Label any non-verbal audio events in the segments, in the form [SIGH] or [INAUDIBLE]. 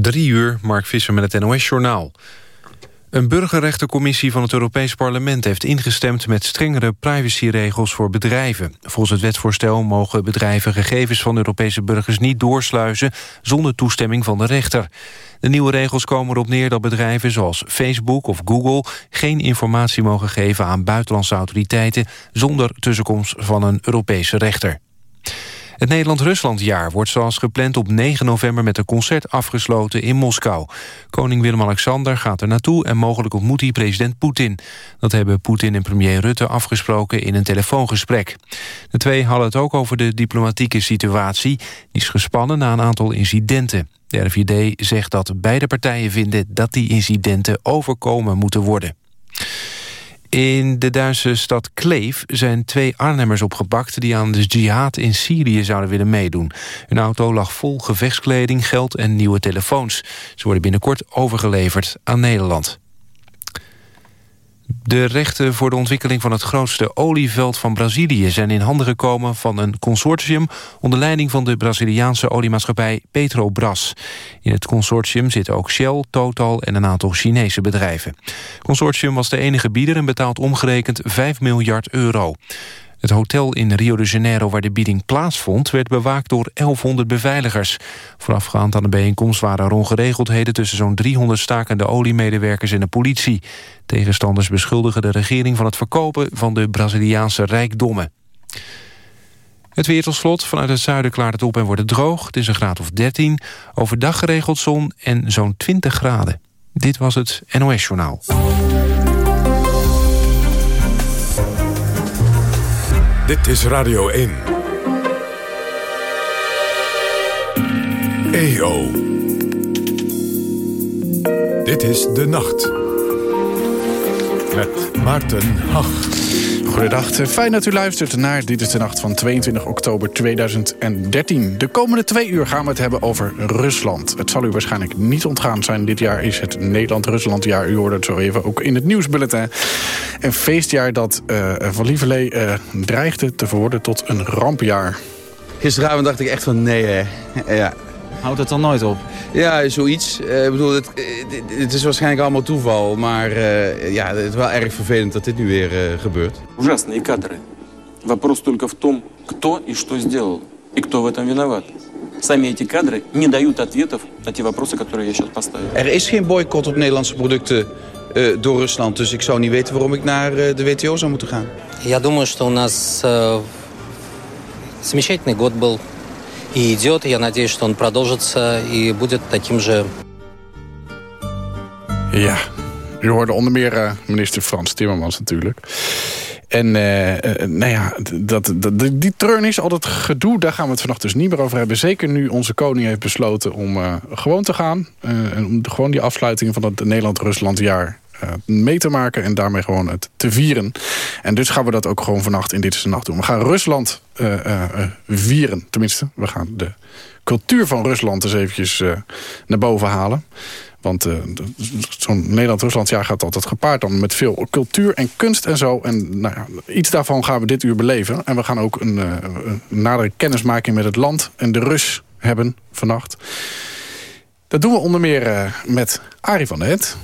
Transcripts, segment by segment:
Drie uur, Mark Visser met het NOS-journaal. Een burgerrechtencommissie van het Europees Parlement heeft ingestemd met strengere privacyregels voor bedrijven. Volgens het wetsvoorstel mogen bedrijven gegevens van Europese burgers niet doorsluizen zonder toestemming van de rechter. De nieuwe regels komen erop neer dat bedrijven zoals Facebook of Google geen informatie mogen geven aan buitenlandse autoriteiten zonder tussenkomst van een Europese rechter. Het Nederland-Ruslandjaar wordt zoals gepland op 9 november met een concert afgesloten in Moskou. Koning Willem-Alexander gaat er naartoe en mogelijk ontmoet hij president Poetin. Dat hebben Poetin en premier Rutte afgesproken in een telefoongesprek. De twee hadden het ook over de diplomatieke situatie. Die is gespannen na een aantal incidenten. De RVD zegt dat beide partijen vinden dat die incidenten overkomen moeten worden. In de Duitse stad Kleef zijn twee Arnhemmers opgepakt... die aan de jihad in Syrië zouden willen meedoen. Hun auto lag vol gevechtskleding, geld en nieuwe telefoons. Ze worden binnenkort overgeleverd aan Nederland. De rechten voor de ontwikkeling van het grootste olieveld van Brazilië... zijn in handen gekomen van een consortium... onder leiding van de Braziliaanse oliemaatschappij Petrobras. In het consortium zitten ook Shell, Total en een aantal Chinese bedrijven. Het consortium was de enige bieder en betaalt omgerekend 5 miljard euro. Het hotel in Rio de Janeiro waar de bieding plaatsvond... werd bewaakt door 1100 beveiligers. Voorafgaand aan de bijeenkomst waren er ongeregeldheden... tussen zo'n 300 stakende oliemedewerkers en de politie. Tegenstanders beschuldigen de regering van het verkopen... van de Braziliaanse rijkdommen. Het weer tot slot. Vanuit het zuiden klaart het op en wordt het droog. Het is een graad of 13. Overdag geregeld zon en zo'n 20 graden. Dit was het NOS Journaal. Dit is Radio 1. EO. Dit is De Nacht. Met Maarten Hach. Goedendag, fijn dat u luistert naar Dit is de Nacht van 22 oktober 2013. De komende twee uur gaan we het hebben over Rusland. Het zal u waarschijnlijk niet ontgaan zijn. Dit jaar is het Nederland-Ruslandjaar. U hoorde het zo even ook in het nieuwsbulletin. Een feestjaar dat uh, van Lieverlee uh, dreigde te verworden tot een rampjaar. Gisteravond dacht ik echt van nee, hè. Ja, Houdt het dan nooit op? Ja, zoiets. Uh, ik bedoel, het, het, is waarschijnlijk allemaal toeval, maar uh, ja, het is wel erg vervelend dat dit nu weer uh, gebeurt. Ужасные кадры. Вопрос только в том, кто и что сделал, и кто в этом виноват. Сами эти кадры не дают ответов на те вопросы, которые я сейчас поставил. Er is geen boycott op Nederlandse producten uh, door Rusland, dus ik zou niet weten waarom ik naar uh, de WTO zou moeten gaan. Я думаю, что у нас uh, замечательный год был и идет. Я надеюсь, что он продолжится и будет таким же. Ja, u hoorde onder meer uh, minister Frans Timmermans natuurlijk. En uh, uh, nou ja, dat, die treurnis, al dat gedoe, daar gaan we het vannacht dus niet meer over hebben. Zeker nu onze koning heeft besloten om uh, gewoon te gaan. en om gewoon die afsluiting van het Nederland-Rusland-jaar mee te maken en daarmee gewoon het te vieren. En dus gaan we dat ook gewoon vannacht in Dit is de Nacht doen. We gaan Rusland vieren. Tenminste, we gaan de cultuur van Rusland eens eventjes naar boven halen. Want uh, zo'n Nederland-Ruslandjaar gaat altijd gepaard dan met veel cultuur en kunst en zo. En nou ja, iets daarvan gaan we dit uur beleven. En we gaan ook een, uh, een nadere kennismaking met het land en de Rus hebben vannacht. Dat doen we onder meer uh, met Arie van Het.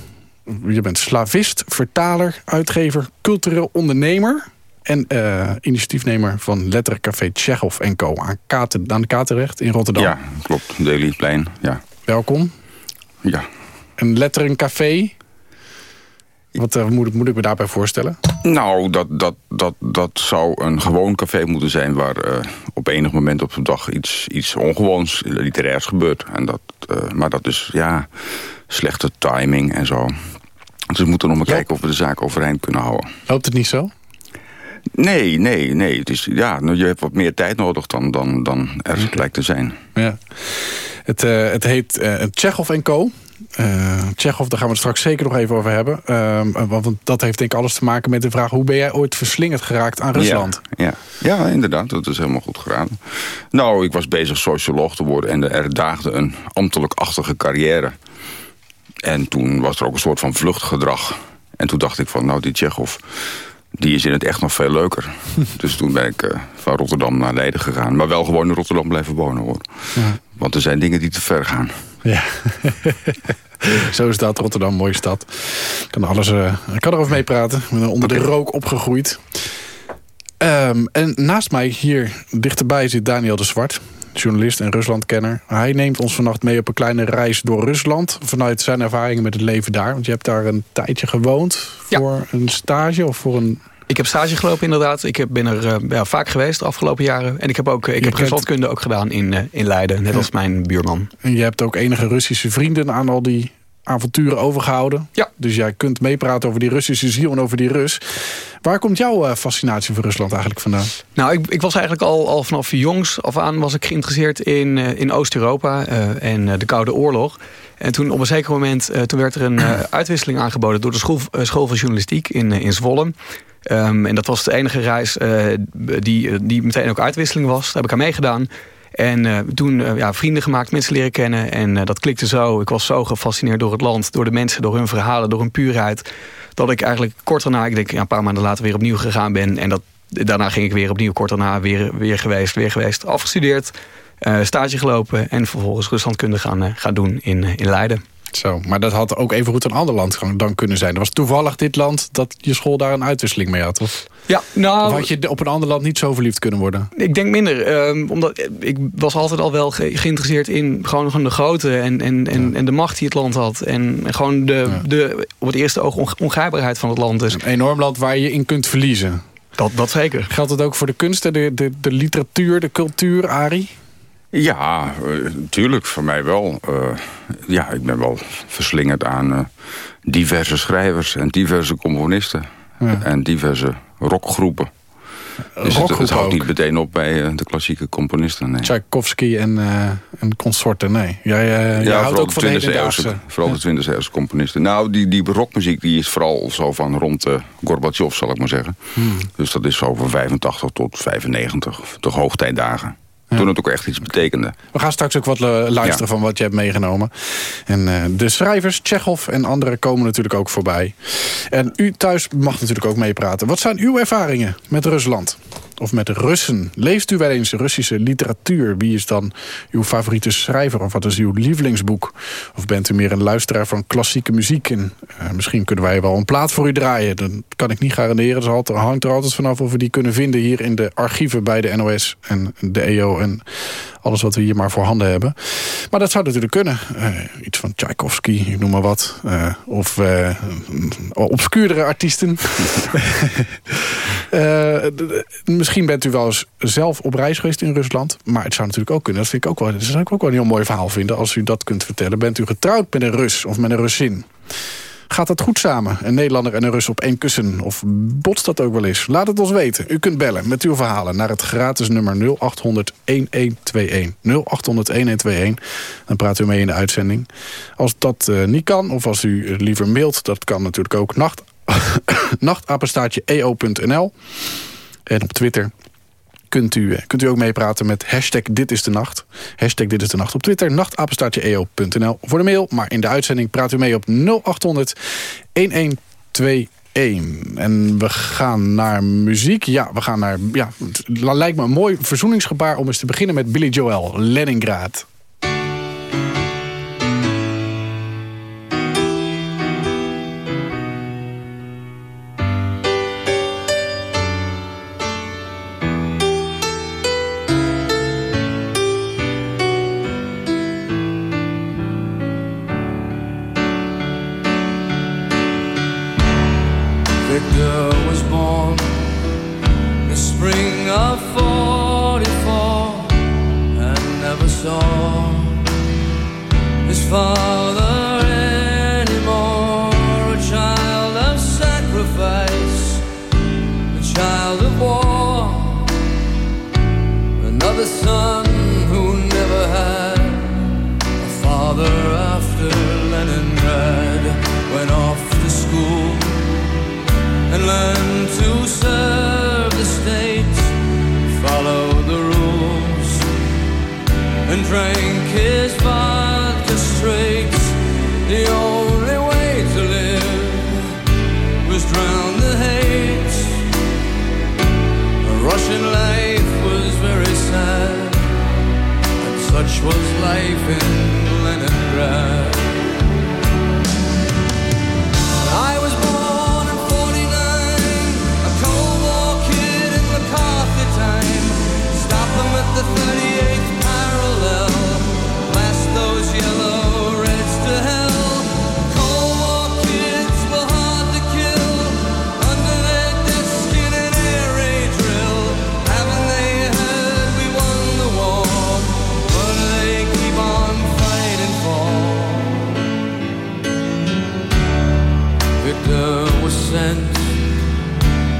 Je bent slavist, vertaler, uitgever, cultureel ondernemer... en uh, initiatiefnemer van Letterencafé Tsjechov Co. Aan, aan de Katerrecht in Rotterdam. Ja, klopt. Dailyplein, ja. Welkom. Ja. Een Letterencafé... Wat uh, moet, moet ik me daarbij voorstellen? Nou, dat, dat, dat, dat zou een gewoon café moeten zijn... waar uh, op enig moment op de dag iets, iets ongewoons literairs gebeurt. En dat, uh, maar dat is, ja, slechte timing en zo. Dus we moeten nog maar ja. kijken of we de zaak overeind kunnen houden. Loopt het niet zo? Nee, nee, nee. Het is, ja, je hebt wat meer tijd nodig dan, dan, dan er lijkt te zijn. Ja. Het, het heet Tsjechov Co. Uh, Tsjechov, daar gaan we het straks zeker nog even over hebben. Uh, want dat heeft denk ik alles te maken met de vraag... hoe ben jij ooit verslingerd geraakt aan Rusland? Ja, ja. ja inderdaad, dat is helemaal goed geraden. Nou, ik was bezig socioloog te worden... en er daagde een ambtelijk-achtige carrière. En toen was er ook een soort van vluchtgedrag. En toen dacht ik van, nou, die Tsjechov... die is in het echt nog veel leuker. [LAUGHS] dus toen ben ik uh, van Rotterdam naar Leiden gegaan. Maar wel gewoon in Rotterdam blijven wonen, hoor. Ja. Want er zijn dingen die te ver gaan. Ja. [LAUGHS] Zo is dat, Rotterdam, mooie stad. Ik kan, alles, uh, ik kan erover meepraten. Ik ben onder de rook opgegroeid. Um, en naast mij hier dichterbij zit Daniel de Zwart. Journalist en Ruslandkenner. Hij neemt ons vannacht mee op een kleine reis door Rusland. Vanuit zijn ervaringen met het leven daar. Want je hebt daar een tijdje gewoond. Voor een stage of voor een ik heb stage gelopen inderdaad. Ik ben er uh, ja, vaak geweest de afgelopen jaren. En ik heb ook ik heb gezondkunde ook gedaan in, uh, in Leiden. Net als mijn buurman. En je hebt ook enige Russische vrienden aan al die avonturen overgehouden. Ja. Dus jij kunt meepraten over die Russische ziel en over die Rus. Waar komt jouw fascinatie voor Rusland eigenlijk vandaan? Nou, ik, ik was eigenlijk al, al vanaf jongs af aan was ik geïnteresseerd in, in Oost-Europa en de Koude Oorlog. En toen op een zeker moment toen werd er een [CLEARS THROAT] uitwisseling aangeboden door de school, school van journalistiek in, in Zwolle. Um, en dat was de enige reis die, die meteen ook uitwisseling was. Daar heb ik aan meegedaan. En toen ja, vrienden gemaakt, mensen leren kennen. En dat klikte zo. Ik was zo gefascineerd door het land, door de mensen, door hun verhalen, door hun puurheid. Dat ik eigenlijk kort daarna, ik denk ja, een paar maanden later weer opnieuw gegaan ben. En dat, daarna ging ik weer opnieuw kort daarna weer, weer geweest, weer geweest. Afgestudeerd, stage gelopen en vervolgens Ruslandkunde gaan, gaan doen in, in Leiden. Zo, maar dat had ook even goed een ander land dan kunnen zijn. Er was toevallig dit land dat je school daar een uitwisseling mee had. Of, ja, nou, of had je op een ander land niet zo verliefd kunnen worden? Ik denk minder. Um, omdat ik was altijd al wel ge geïnteresseerd in gewoon, gewoon de grootte en, en, en, en, de macht die het land had. En gewoon de, ja. de op het eerste oog on ongrijpbaarheid van het land. Dus. Een enorm land waar je in kunt verliezen. Dat, dat zeker. Geldt het ook voor de kunsten, de, de, de literatuur, de cultuur, Arie? Ja, natuurlijk, voor mij wel. Uh, ja, ik ben wel verslingerd aan uh, diverse schrijvers en diverse componisten. Ja. En diverse rockgroepen. Dus het, het houdt niet meteen op bij uh, de klassieke componisten. Nee. Tchaikovsky en, en consorten, nee. Jij, jij ja, houdt ook van de 20e eeuwse. Vooral de 20e eeuwse componisten. Nou, die, die rockmuziek die is vooral zo van rond Gorbachev, zal ik maar zeggen. Hmm. Dus dat is zo van 85 tot 95, de hoogtijdagen. Ja. Toen het ook echt iets betekende. We gaan straks ook wat luisteren ja. van wat je hebt meegenomen. En uh, de schrijvers, Tsjechov en anderen komen natuurlijk ook voorbij. En u thuis mag natuurlijk ook meepraten. Wat zijn uw ervaringen met Rusland? Of met Russen? Leest u wel eens Russische literatuur? Wie is dan uw favoriete schrijver? Of wat is uw lievelingsboek? Of bent u meer een luisteraar van klassieke muziek? En uh, misschien kunnen wij wel een plaat voor u draaien. Dat kan ik niet garanderen. Dat hangt er altijd vanaf of we die kunnen vinden... hier in de archieven bij de NOS en de EO en alles wat we hier maar voor handen hebben. Maar dat zou natuurlijk kunnen. Uh, iets van Tchaikovsky, ik noem maar wat. Uh, of uh, obscuurdere artiesten. [LAUGHS] misschien bent u wel eens zelf op reis geweest in Rusland. Maar het zou natuurlijk ook kunnen. Dat, vind ik ook wel, dat zou ik ook wel een heel mooi verhaal vinden. Als u dat kunt vertellen. Bent u getrouwd met een Rus of met een Russin? Gaat dat goed samen? Een Nederlander en een Rus op één kussen? Of botst dat ook wel eens? Laat het ons weten. U kunt bellen met uw verhalen naar het gratis nummer 0800 1121. 0800 1121. Dan praat u mee in de uitzending. Als dat uh, niet kan, of als u liever mailt... dat kan natuurlijk ook nacht, [COUGHS] nachtapenstaatje eo.nl. En op Twitter kunt u, kunt u ook meepraten met hashtag Dit is de Nacht. Hashtag Dit is de Nacht op Twitter, nachtapenstaartje.eo.nl voor de mail. Maar in de uitzending praat u mee op 0800 1121. En we gaan naar muziek. Ja, we gaan naar... Ja, het lijkt me een mooi verzoeningsgebaar om eens te beginnen met Billy Joel, Leningrad. child of war, another son. in life was very sad, and such was life in Leningrad.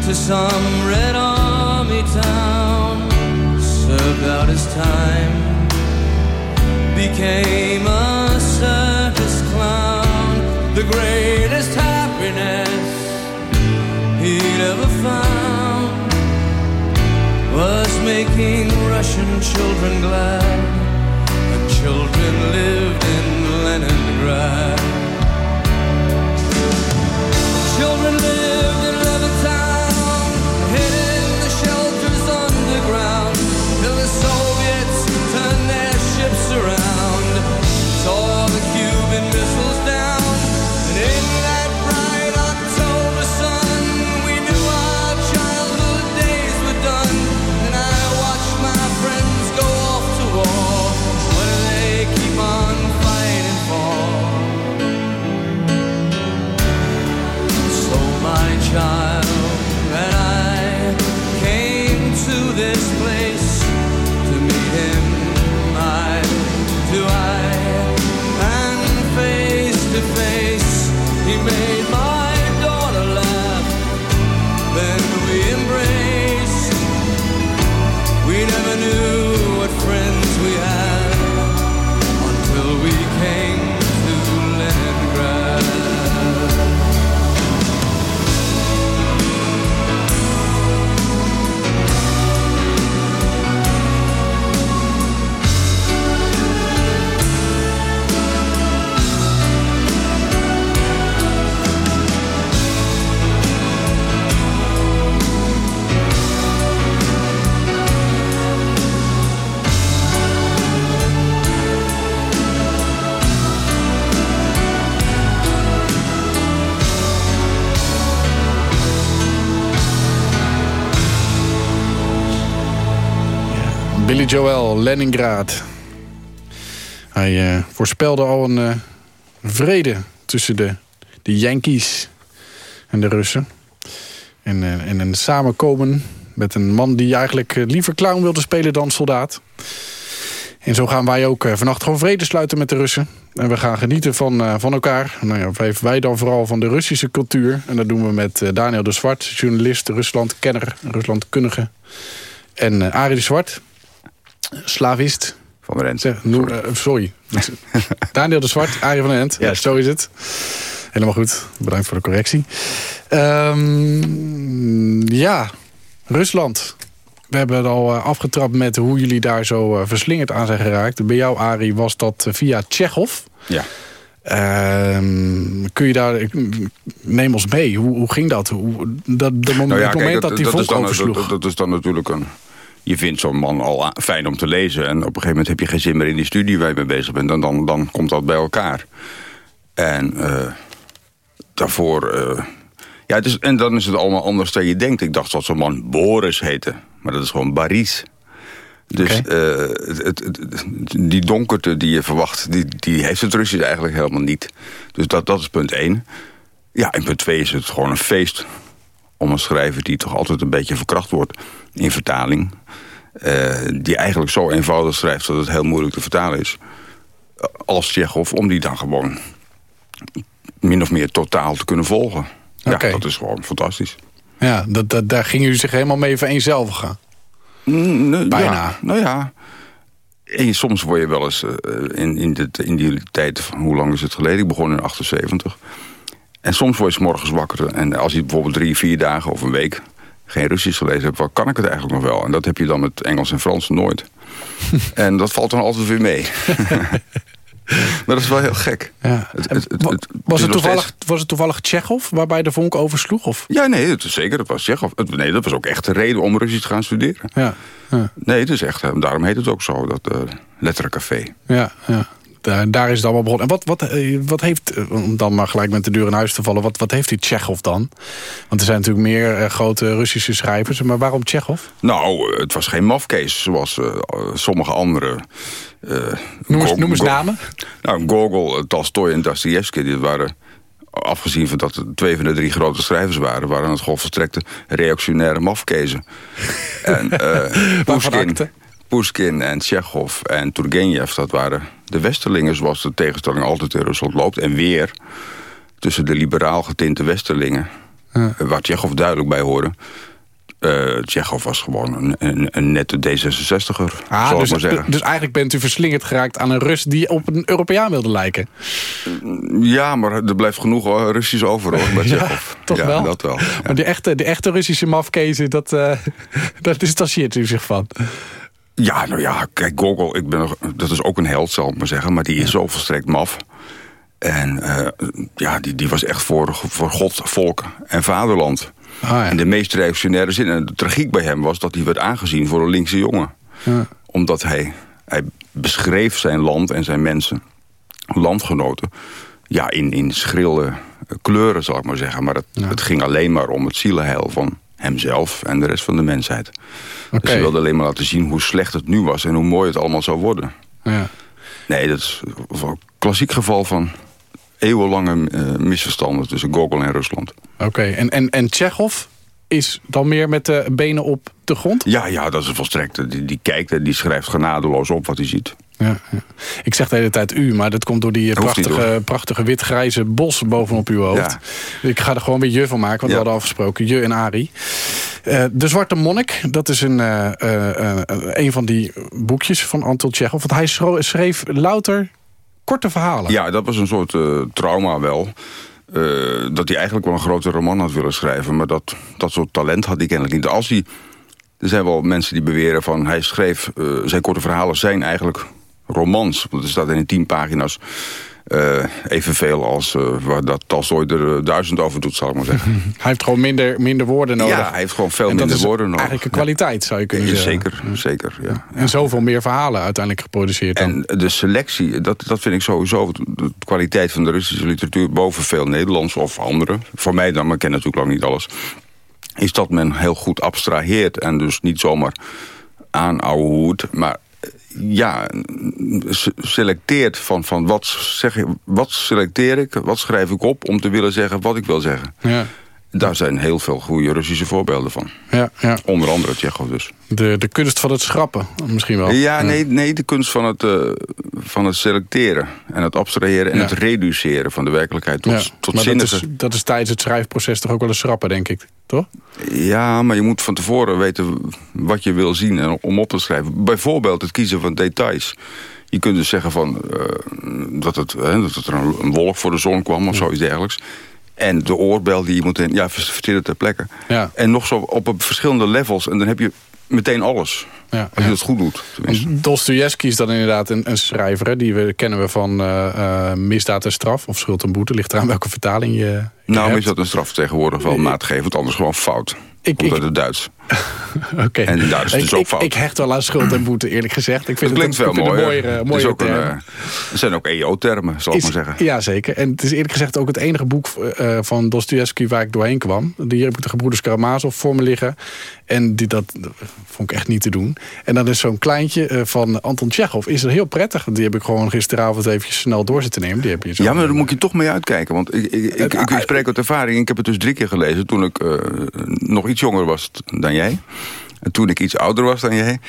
To some red army town, served out his time, became a circus clown, the greatest happiness he'd ever found was making Russian children glad, and children lived in Leningrad. Joel, Leningrad. Hij eh, voorspelde al een eh, vrede tussen de, de Yankees en de Russen. En, eh, en een samenkomen met een man die eigenlijk liever clown wilde spelen dan soldaat. En zo gaan wij ook vannacht gewoon vrede sluiten met de Russen. En we gaan genieten van, van elkaar. Nou ja, wij, dan vooral van de Russische cultuur. En dat doen we met Daniel de Zwart, journalist, Rusland-kenner, Rusland-kunnige. En eh Arie de Zwart, slavist. Van Rent. Zeg, noem- eh, sorry. [LAUGHS] Daniel de Zwart, Arie van den End. Ja, zo is het. Helemaal goed. Bedankt voor de correctie. Ehm, ja, Rusland. We hebben het al eh, afgetrapt met hoe jullie daar zo eh, verslingerd aan zijn geraakt. Bij jou, Arie, was dat via Tsjechov. Ja. Ehm, kun je daar... Neem ons mee. Hoe, hoe ging dat? Hoe, dat, dat moment, Nou ja, het kijk, moment dat, die is vonk dan, oversloeg. dat, dat is dan natuurlijk een... Je vindt zo'n man al fijn om te lezen. En op een gegeven moment heb je geen zin meer in die studie waar je mee bezig bent. En dan, dan komt dat bij elkaar. En eh, daarvoor... eh, ja, het is, en dan is het allemaal anders dan je denkt. Ik dacht dat zo'n man Boris heette. Maar dat is gewoon Baris. Dus eh, het, het, het- die donkerte die je verwacht... Die, die heeft het Russisch eigenlijk helemaal niet. Dus dat, dat is punt één. Ja, en punt twee is het gewoon een feest om een schrijver die toch altijd een beetje verkracht wordt in vertaling. eh, die eigenlijk zo eenvoudig schrijft dat het heel moeilijk te vertalen is. Als Tsjechov, om die dan gewoon min of meer totaal te kunnen volgen. Ja, dat is gewoon fantastisch. Ja, dat, dat, daar gingen jullie zich helemaal mee vereenzelvigen. Nee, Bijna. ja, nou ja. En soms word je wel eens eh, in, in, de, in die tijd, van hoe lang is het geleden? Ik begon in 78. En soms word je 's morgens wakker. En als je bijvoorbeeld drie, vier dagen of een week geen Russisch gelezen hebt, wat kan ik het eigenlijk nog wel? En dat heb je dan met Engels en Frans nooit. [LAUGHS] en dat valt dan altijd weer mee. [LAUGHS] maar dat is wel heel gek. Ja. Het- het- het- Wa- het was, het toevallig, was het toevallig Tsjechov waarbij de vonk oversloeg? Of? Ja, nee, dat is zeker. Dat was Tsjechov. Het- Nee, dat was ook echt de reden om Russisch te gaan studeren. Ja, ja, Nee, het is echt, eh, daarom heet het ook zo, dat uh, letterencafé. ja. ja. Daar, daar is het allemaal begonnen. En wat, wat, eh, wat heeft, eh, om dan maar gelijk met de deur in huis te vallen... wat, wat heeft die Tsjechov dan? Want er zijn natuurlijk meer eh, grote Russische schrijvers. Maar waarom Tsjechov? Nou, eh, het was geen mafkees zoals eh, sommige andere... eh, Noem eens, noem eens namen. Nou, Gogol, eh, Tolstoy en Dostoevsky, die waren... Afgezien van dat het twee van de drie grote schrijvers waren... waren het gewoon volstrekte reactionaire mafkezen. en eh [LAUGHS] Pushkin, akte? Pushkin en Tsjechov en Turgenev... dat waren de westerlingen zoals de tegenstelling altijd in Rusland loopt. En weer tussen de liberaal getinte westerlingen... Waar Tsjechov duidelijk bij hoorde. Eh Tsjechov was gewoon een, een, een nette D66er, Ah, zal ik dus, maar zeggen. dus eigenlijk bent u verslingerd geraakt aan een Rus die op een Europeaan wilde lijken. Ja, maar er blijft genoeg eh, Russisch over hoor, bij [LAUGHS] Tsjechov. toch ja, wel? dat wel. Maar de echte, de echte Russische mafkezen, dat, eh [LAUGHS] dat distancieert u zich van. Ja, nou ja, kijk, Gogol, ik ben, nog- dat is ook een held, zal ik maar zeggen. Maar die is zo volstrekt maf. En eh, ja, die, die was echt voor, voor God, volk en vaderland. Ah, ja. In de meest reactionaire zin. En de tragiek bij hem was dat hij werd aangezien voor een linkse jongen. Ja. Omdat hij, hij beschreef zijn land en zijn mensen, landgenoten... ja, in, in schrille kleuren, zal ik maar zeggen. Maar het, het ging alleen maar om het zielenheil van hemzelf en de rest van de mensheid. Dus hij wilde alleen maar laten zien hoe slecht het nu was... en hoe mooi het allemaal zou worden. Ja. Nee, dat is een klassiek geval van eeuwenlange eh, misverstanden... tussen Gogol en Rusland. Oké, en, en, en Tsjechov is dan meer met de benen op de grond? Ja, ja, dat is volstrekt. Die, die kijkt en die schrijft genadeloos op wat hij ziet. Ja, ja. Ik zeg de hele tijd u, maar dat komt door die eh, niet, prachtige, prachtige wit-grijze bos bovenop uw hoofd. Ik ga er gewoon weer je van maken, want we hadden afgesproken. Je en Ari. Eh, de Zwarte Monnik, dat is een, eh, een van die boekjes van Anton Tjechov. Want hij schreef louter korte verhalen. Ja, dat was een soort trauma wel. Dat hij eigenlijk wel een grote roman had willen schrijven. Maar dat, dat soort talent had hij kennelijk niet. Als hij, er zijn wel mensen die beweren van... hij schreef, zijn korte verhalen zijn eigenlijk romans. Want er staat in tien pagina's eh, evenveel als waar dat Tolstoy er eh, duizend over doet, zal ik maar zeggen. [LAUGHS] Hij heeft gewoon minder, minder woorden nodig. Ja, hij heeft gewoon veel minder woorden nodig. Eigenlijk een kwaliteit, zou je kunnen Ja, zeggen. zeker, zeker, ja. En zoveel meer verhalen uiteindelijk geproduceerd dan. En de selectie, dat, dat vind ik sowieso de kwaliteit van de Russische literatuur boven veel Nederlands of andere. Voor mij dan, maar ik ken natuurlijk lang niet alles. Is dat men heel goed abstraheert en dus niet zomaar aanouwehoert, maar eh, ja, se- selecteert van, van wat, zeg, wat selecteer ik, wat schrijf ik op om te willen zeggen wat ik wil zeggen. Ja, Daar zijn heel veel goede Russische voorbeelden van. ja, ja. Onder andere Tsjechov dus. De, de kunst van het schrappen, misschien wel. Ja, nee, nee, de kunst van het, eh, van het selecteren en het abstraheren en Ja. het reduceren van de werkelijkheid tot, Ja, tot maar dat is, dat is tijdens het schrijfproces toch ook wel eens schrappen, denk ik. Toch? Ja, maar je moet van tevoren weten wat je wil zien en om op te schrijven. Bijvoorbeeld het kiezen van details. Je kunt dus zeggen van, eh, dat, het, hè, dat er een, een wolk voor de zon kwam of zoiets dergelijks. En de oorbel die je moet in, ja, vers- vertellen ter plekke. Ja. En nog zo op verschillende levels. En dan heb je meteen alles. Ja, Als je het goed doet. Dostoevsky is dan inderdaad een, een schrijver. hè, Die we, kennen we van eh, eh, Misdaad en Straf. Of Schuld en Boete. Ligt eraan welke vertaling je, je Nou, hebt. is dat een straf tegenwoordig wel maatgevend, anders gewoon fout. Ik- Komt ik- het Duits. [LAUGHS] Oké. En daar is het dus ik, ook fout. ik hecht wel aan Schuld en Boete, eerlijk gezegd. Ik vind Dat klinkt het, wel mooi. het een mooiere, Het is mooiere ook een, term. eh, er zijn ook EO-termen, zal ik maar zeggen. Ja, zeker. En het is eerlijk gezegd ook het enige boek eh, van Dostoevsky waar ik doorheen kwam. Hier heb ik de gebroeders Karamazov voor me liggen. En die, dat, vond ik echt niet te doen. En dan is zo'n kleintje eh, van Anton Tjechov. Is er heel prettig. Die heb ik gewoon gisteravond eventjes snel door zitten nemen. Die heb je zo Ja, maar daar moet je toch mee uitkijken. Want ik, ik, ik, spreek uit ervaring. Ik heb het dus drie keer gelezen toen ik eh, nog iets jonger was dan jij. En toen ik iets ouder was dan jij.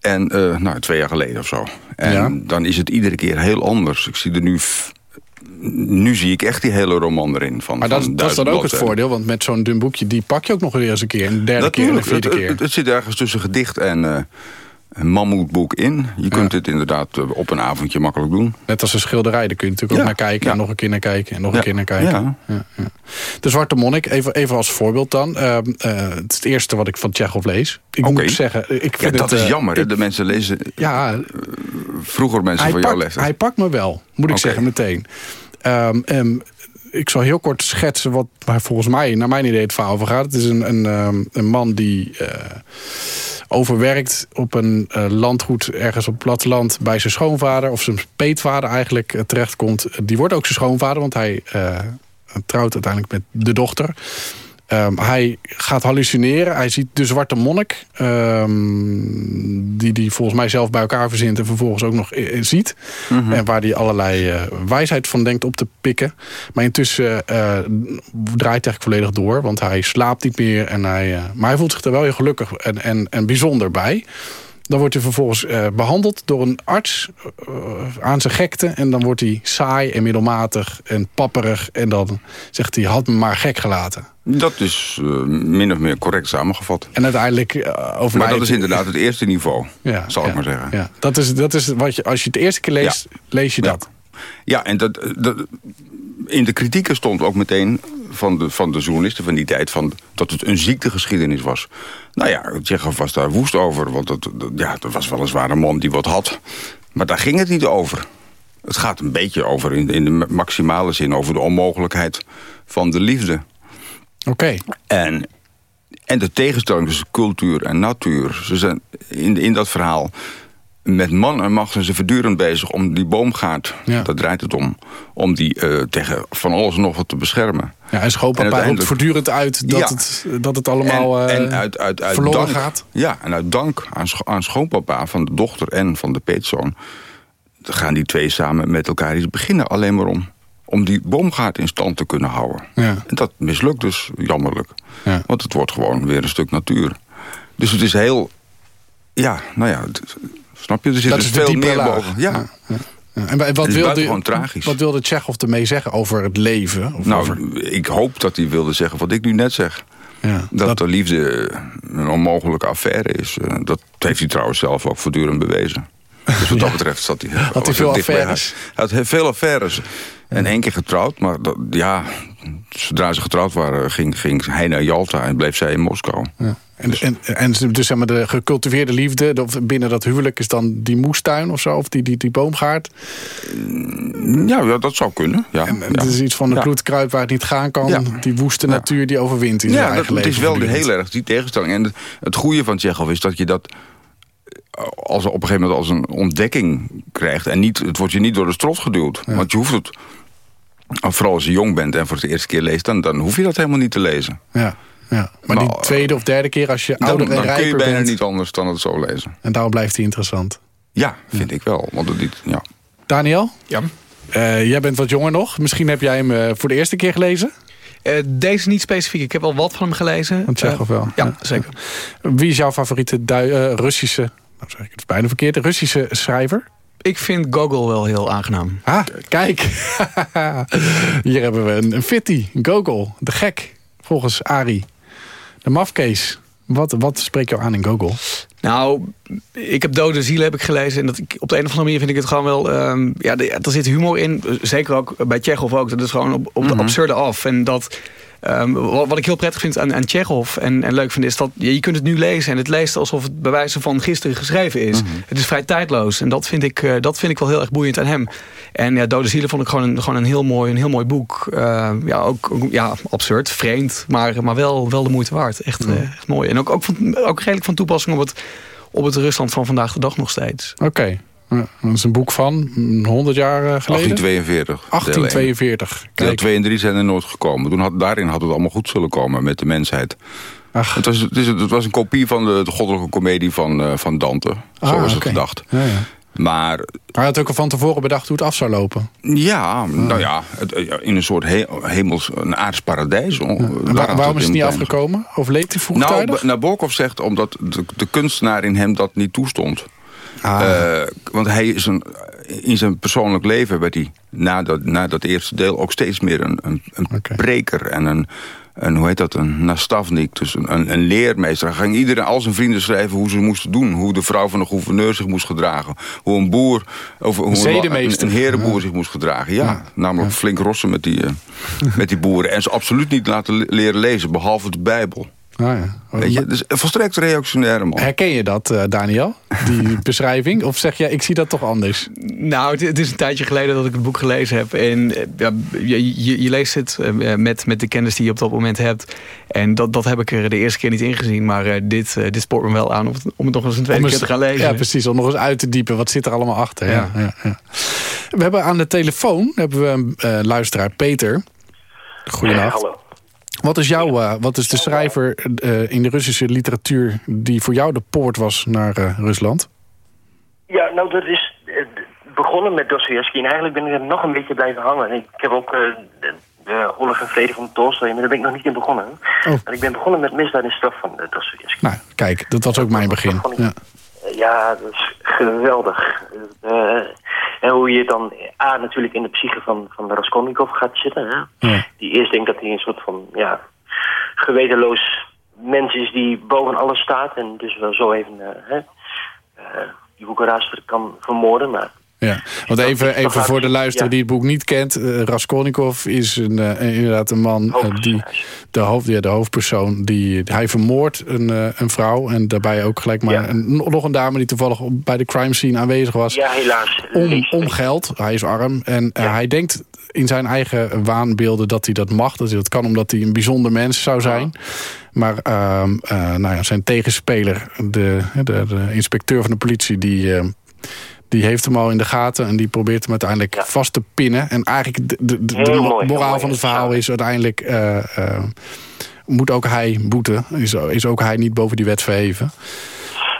En eh, nou, twee jaar geleden of zo. En Ja. dan is het iedere keer heel anders. Ik zie er nu... Nu zie ik echt die hele roman erin. Van, Maar dat, van dat is dan ook het voordeel. Want met zo'n dun boekje, die pak je ook nog weer eens een keer. Een derde keer en een vierde keer. het, het zit ergens tussen gedicht en eh, een mammoetboek in. Je kunt dit inderdaad eh, op een avondje makkelijk doen. Net als een schilderij, daar kun je natuurlijk ook naar kijken. ja. En nog een keer naar kijken. En nog een keer naar kijken. ja. Ja, ja. De Zwarte Monnik, even, even als voorbeeld dan. Ehm, eh, het is het eerste wat ik van Tsjechov lees. Ik moet zeggen, ik Ja, vind dat het, is eh, jammer. ik- de mensen lezen [LAUGHS] ja, vroeger mensen van pakt, leeftijd. hij pakt me wel, moet ik zeggen meteen. Ehm, ik zal heel kort schetsen wat waar volgens mij, naar mijn idee, het verhaal over gaat. Het is een, een, ehm, een man die eh, overwerkt op een eh, landgoed ergens op platteland bij zijn schoonvader, of zijn peetvader eigenlijk, eh, terechtkomt. Die wordt ook zijn schoonvader, want hij eh, trouwt uiteindelijk met de dochter. Ehm, hij gaat hallucineren. Hij ziet de zwarte monnik. ehm, die hij volgens mij zelf bij elkaar verzint. En vervolgens ook nog ziet. En waar hij allerlei eh, wijsheid van denkt op te pikken. Maar intussen eh, draait hij eigenlijk volledig door. Want hij slaapt niet meer. En hij, eh, maar hij voelt zich er wel heel gelukkig en, en, en bijzonder bij. Dan wordt hij vervolgens eh, behandeld door een arts eh, aan zijn gekte. En dan wordt hij saai en middelmatig en papperig. En dan zegt hij, had me maar gek gelaten. Dat is eh, min of meer correct samengevat. En uiteindelijk uh, overlijdt... Maar dat is inderdaad het eerste niveau, Ja, zal ik maar zeggen. Ja. Dat is, dat is wat je, als je het eerste keer leest, lees je dat. Ja, en dat, dat, in de kritieken stond ook meteen van de, van de journalisten van die tijd... Van, dat het een ziektegeschiedenis was. Nou ja, Tsjechov was daar woest over. Want dat, dat, ja, dat was weliswaar een man die wat had. Maar daar ging het niet over. Het gaat een beetje over, in, in de maximale zin... over de onmogelijkheid van de liefde. Oké. En, en de tegenstelling tussen cultuur en natuur. Ze zijn in, in dat verhaal met man en macht zijn ze voortdurend bezig om die boomgaard, Ja. daar draait het om, om die eh, tegen van alles en nog wat te beschermen. Ja, en schoonpapa roept voortdurend uit dat, Ja. het, dat het allemaal en, eh, en uit, uit, uit verloren dank, gaat. Ja, en uit dank aan, scho- aan schoonpapa van de dochter en van de peetzoon... gaan die twee samen met elkaar iets beginnen. Alleen maar om, om die boomgaard in stand te kunnen houden. Ja. En dat mislukt dus jammerlijk. Ja. Want het wordt gewoon weer een stuk natuur. Dus het is heel... Ja, nou ja, het- snap je? Er zit Dat dus is veel meer laag. boven. Ja. Ja, Ja, En wa- wat is wilde, tragisch. Wat wilde Tsjechov ermee zeggen over het leven? Of Nou, over, ik hoop dat hij wilde zeggen wat ik nu net zeg. ja, Dat, de liefde een onmogelijke affaire is. Eh, Dat heeft hij trouwens zelf ook voortdurend bewezen. Dus wat [LAUGHS] dat betreft zat hij... hij was veel affaires? Hij had veel affaires. En één keer getrouwd, maar dat, ja, zodra ze getrouwd waren... Ging, ging hij naar Jalta en bleef zij in Moskou. ja. En, en, en ze- dus zeg maar de gecultiveerde liefde binnen dat huwelijk is dan die moestuin of zo, of die, die, die boomgaard. Ja, ja, dat zou kunnen. Ja, En, ja. Het is iets van een Ja. bloedkruid waar het niet gaan kan. Ja. Die woeste Ja. natuur die overwint in zijn Ja, dat, eigen het leven. is wel de heel erg die tegenstelling. En het, het goede van Tsjechov is dat je dat eh, als, op een gegeven moment als een ontdekking krijgt. En niet, het wordt je niet door de strot geduwd. Want je hoeft het, vooral als je jong bent en voor het eerste keer leest... dan, dan hoef je dat helemaal niet te lezen. Ja, ja. Maar die Maar, tweede of derde keer als je Dan, ouder en dan kun je rijper bijna bent. niet anders dan het zo lezen. En daarom blijft hij interessant. Ja, vind ik wel. Want het, niet- ja. Daniel, Ja. eh, jij bent wat jonger nog. Misschien heb jij hem eh, voor de eerste keer gelezen. Eh, deze niet specifiek. Ik heb al wat van hem gelezen. Van Tsjechov wel. Eh, ja, Ja. zeker. Wie is jouw favoriete eh, Russische... Nou zeg ik het bijna verkeerd. Russische schrijver? Ik vind Gogol wel heel aangenaam. Ah, kijk. [LAUGHS] Hier hebben we een, een fitty, Gogol. De gek, volgens Ari. De mafkees. Wat, wat spreekt jou aan in Gogol? Nou, ik heb Dode Zielen heb ik gelezen. En dat ik, op de een of andere manier vind ik het gewoon wel... ehm, ja, er zit humor in. Zeker ook bij Tsjechov ook. Dat is gewoon op, op de absurde af. En dat... ehm, wat, wat ik heel prettig vind aan, aan en, en leuk vind is dat je, je kunt het nu lezen en het leest alsof het bij wijze van gisteren geschreven is. Het is vrij tijdloos en dat vind, ik, eh, dat vind ik wel heel erg boeiend aan hem. En ja, Dode Zielen vond ik gewoon een, gewoon een, heel, mooi, een heel mooi boek. Eh, ja, ook, ja, absurd, vreemd, maar, maar wel, wel de moeite waard. Echt, eh, echt mooi. En ook, ook, van, ook redelijk van toepassing op het, op het Rusland van vandaag de dag nog steeds. Oké. Ja, dat is een boek van mm, 100 jaar eh, geleden. 1842. deel één. 1842. Deel Kijk. 2 en 3 zijn er nooit gekomen. Toen had, daarin had het allemaal goed zullen komen met de mensheid. Ach, Het was, het, is, het was een kopie van de, de goddelijke komedie van, eh, van Dante. Zo Ah, was het gedacht. ja, ja. Maar Hij had ook al van tevoren bedacht hoe het af zou lopen. ja, nou ja, het, eh, in een soort he- hemels, een aards paradijs. En waar- waarom is het niet afgekomen? Of leed hij Nou, vroegtijdig? B- Nabokov zegt omdat de, de kunstenaar in hem dat niet toestond. Ah. Eh, want hij is een, in zijn persoonlijk leven werd hij na dat, na dat eerste deel ook steeds meer een, een, een preker en een, een, hoe heet dat, een nastavnik, dus een, een, een leermeester. Hij ging iedereen, al zijn vrienden schrijven hoe ze moesten doen. Hoe de vrouw van de gouverneur zich moest gedragen. Hoe een boer, of hoe een, een, een herenboer zich moest gedragen. Ja, namelijk flink rossen met die, eh, met die boeren. En ze absoluut niet laten le- leren lezen, behalve de Bijbel. Ah, ja. Weet je, dus een volstrekt reactionaire man. Herken je dat, eh, Daniel? Die [LAUGHS] beschrijving? Of zeg jij, ik zie dat toch anders? Nou, het, het is een tijdje geleden dat ik het boek gelezen heb. En eh, ja, je, je, je leest het eh, met, met de kennis die je op dat moment hebt. En dat, dat heb ik er de eerste keer niet ingezien. Maar eh, dit, dit spoort me wel aan om het, om het nog eens een tweede Om keer eens- te gaan lezen. Ja, precies. Om nog eens uit te diepen. Wat zit er allemaal achter? Ja. Ja. Ja, ja, We hebben aan de telefoon hebben we een luisteraar, Peter. Goedenacht. Hallo. Wat is, jouw, eh, wat is de schrijver eh, in de Russische literatuur... die voor jou de poort was naar eh, Rusland? Ja, nou dat is begonnen met Dostoevsky en eigenlijk ben ik er nog een beetje blijven hangen. Ik heb ook de, Oorlog en Vrede van Tolstoy, maar daar ben ik nog niet in begonnen. Oh. Maar ik ben begonnen met Misdaad en Straf van Dostoevsky. Nou, kijk, dat was ook mijn begin. Ja. Eh, Ja, dat is geweldig. Eh, en hoe je dan A, natuurlijk in de psyche van, van de Raskolnikov gaat zitten. Hè? Ja. Die eerst denkt dat hij een soort van ja, gewetenloos mens is die boven alles staat. En dus wel zo even eh, hè, eh, die Woekeraster kan vermoorden. Maar Ja, want even, even voor de luisteraar die het boek niet kent. eh, Raskolnikov is een, eh, inderdaad een man, eh, die, de, hoofd, ja, de hoofdpersoon. Die, hij vermoordt een, een vrouw en daarbij ook gelijk maar Ja. een, nog een dame die toevallig bij de crime scene aanwezig was. ja, helaas. Om, om geld, hij is arm en hij denkt in zijn eigen waanbeelden dat hij dat mag. Dat hij dat kan omdat hij een bijzonder mens zou zijn. Maar ehm, eh, nou ja, zijn tegenspeler, de, de, de inspecteur van de politie... die, eh, die heeft hem al in de gaten en die probeert hem uiteindelijk Ja. vast te pinnen. En eigenlijk de, de, de, mooi, moraal van het verhaal is uiteindelijk... eh, eh, moet ook hij boeten. Is, is ook hij niet boven die wet verheven.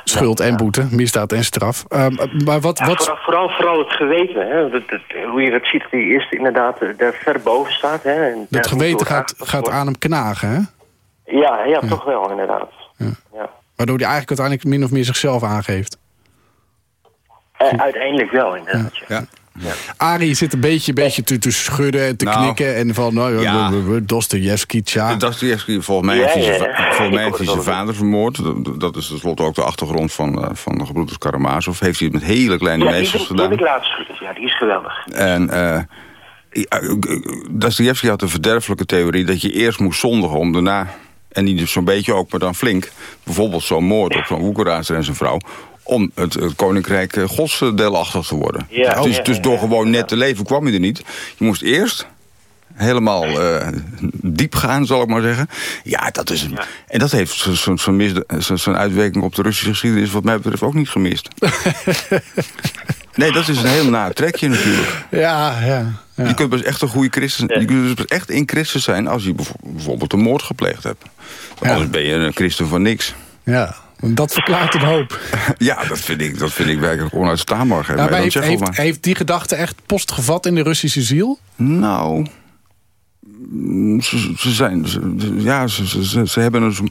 Schuld en boete, misdaad en straf. Ehm, maar wat, Ja, wat, vooral, vooral, vooral het geweten. Hè? Dat, dat- hoe je dat ziet, hij eerst inderdaad eh, daar ver boven staat. Hè? En dat geweten gaat, gaat aan hem knagen, hè? Ja, ja, toch wel, inderdaad. Ja. Waardoor hij eigenlijk uiteindelijk min of meer zichzelf aangeeft. Eh, uiteindelijk wel, inderdaad. Ja. Ja. Arie zit een beetje, beetje te, te schudden en te Nou, knikken. En van, nou, ja. Dostojevski, tja. Dostoevsky, volgens mij Ja, heeft hij zijn, zijn vader vermoord. Dat- Dat is tenslotte ook de achtergrond van, eh, van de gebroeders Karamazov. Heeft hij het met hele kleine Ja, die, meesters die, gedaan. ik laatst. Ja, die is geweldig. En eh ja, eh, Dostoevsky had een verderfelijke theorie... dat je eerst moest zondigen om daarna... en niet dus zo'n beetje ook, maar dan flink... bijvoorbeeld zo'n moord op zo'n woekeraarster en zijn vrouw... om het, het koninkrijk eh, gods deelachtig te worden. Ja, dus ja, dus door gewoon net te leven kwam je er niet. Je moest eerst helemaal eh, diep gaan, zal ik maar zeggen. Ja, dat is een... En dat heeft zijn uitwerking op de Russische geschiedenis... wat mij betreft ook niet gemist. [LAUGHS] nee, dat is een heel naar trekje natuurlijk. Ja, ja. Ja. Je kunt best echt een goede christen... Je kunt dus best echt een christen zijn... als je bijvo- bijvoorbeeld een moord gepleegd hebt. Anders ben je een christen van niks. ja. Dat verklaart een hoop. [LAUGHS] Ja, dat vind ik, dat vind ik werkelijk onuitstaanbaar. Mij maar heeft, maar. heeft die gedachte echt post gevat in de Russische ziel? Nou, mm, ze, ze zijn, ze- ja, ze, ze, ze, ze hebben een,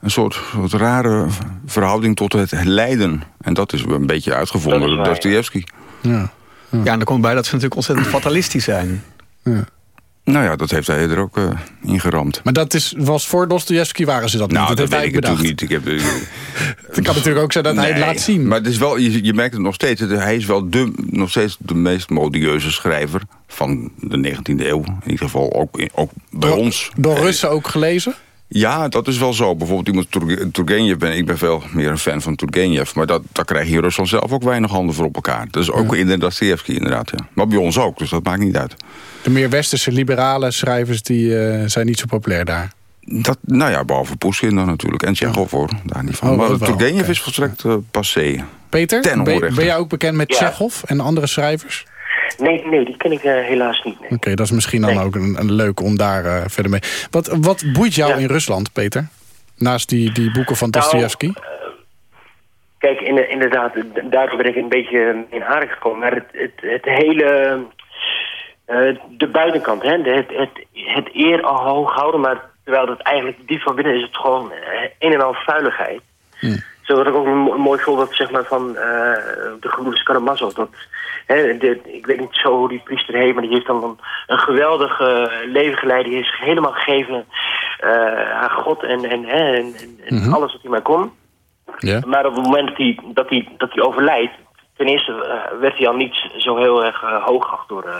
een soort, soort rare verhouding tot het lijden. En dat is een beetje uitgevonden door Dostoevsky. Ja. Ja, en dan komt bij dat ze natuurlijk ontzettend fatalistisch zijn. Nou ja, dat heeft hij er ook uh, in geramd. Maar dat is, was voor Dostojevski waren ze dat Nou, niet. dat, heeft weet ik hij natuurlijk niet. Ik heb, [LAUGHS] Het kan natuurlijk ook zijn dat hij het laat zien. Maar het is wel, je, je merkt het nog steeds. het- Hij is wel de, nog steeds de meest modieuze schrijver van de 19e eeuw. In ieder geval ook, in- ook bij door, ons. Door Russen ook gelezen? Ja, dat is wel zo. Bijvoorbeeld iemand Turge- Turgenev ben ik ben veel meer een fan van Turgenev. Maar dat, daar krijg je in Rusland zelf ook weinig handen voor op elkaar. Dat is ook in de Dostoevsky inderdaad. Ja. Maar bij ons ook, dus dat maakt niet uit. De meer westerse liberale schrijvers die, eh, zijn niet zo populair daar. Dat, nou ja, behalve Pushkin dan natuurlijk. En Tsjechov hoor, daar niet van. Oh, maar Turgenev is volstrekt eh, passé. Peter, Ten ben, onrechte. ben jij ook bekend met Ja. Tsjechov en andere schrijvers? Nee, nee, die ken ik eh, helaas niet. Nee. Oké, dat is misschien dan Nee. ook een, een leuk om daar eh, verder mee. Wat, wat boeit jou Ja. in Rusland, Peter? Naast die, die boeken van Nou, Dostoevsky? Kijk, in, inderdaad, d- daardoor ben ik een beetje in aardig gekomen. Maar het, het, het hele... eh, de buitenkant, hè? de- Het, het, het eer al hoog houden, maar terwijl dat eigenlijk diep van binnen is het gewoon eh, een en al vuiligheid. Zo had ik ook een, mo- een mooi voorbeeld zeg maar, van eh, de gebroeders Karamazov. Dat, hè, de, ik weet niet zo hoe die priester heet, maar die heeft dan een, een geweldig eh, leven geleid. Die is helemaal gegeven eh, aan God en, en, hè, en, en- en alles wat hij maar kon. Ja. Maar op het moment dat hij, dat hij, dat hij overlijdt... ten eerste eh, werd hij al niet zo heel erg uh, hooggeacht door... Uh,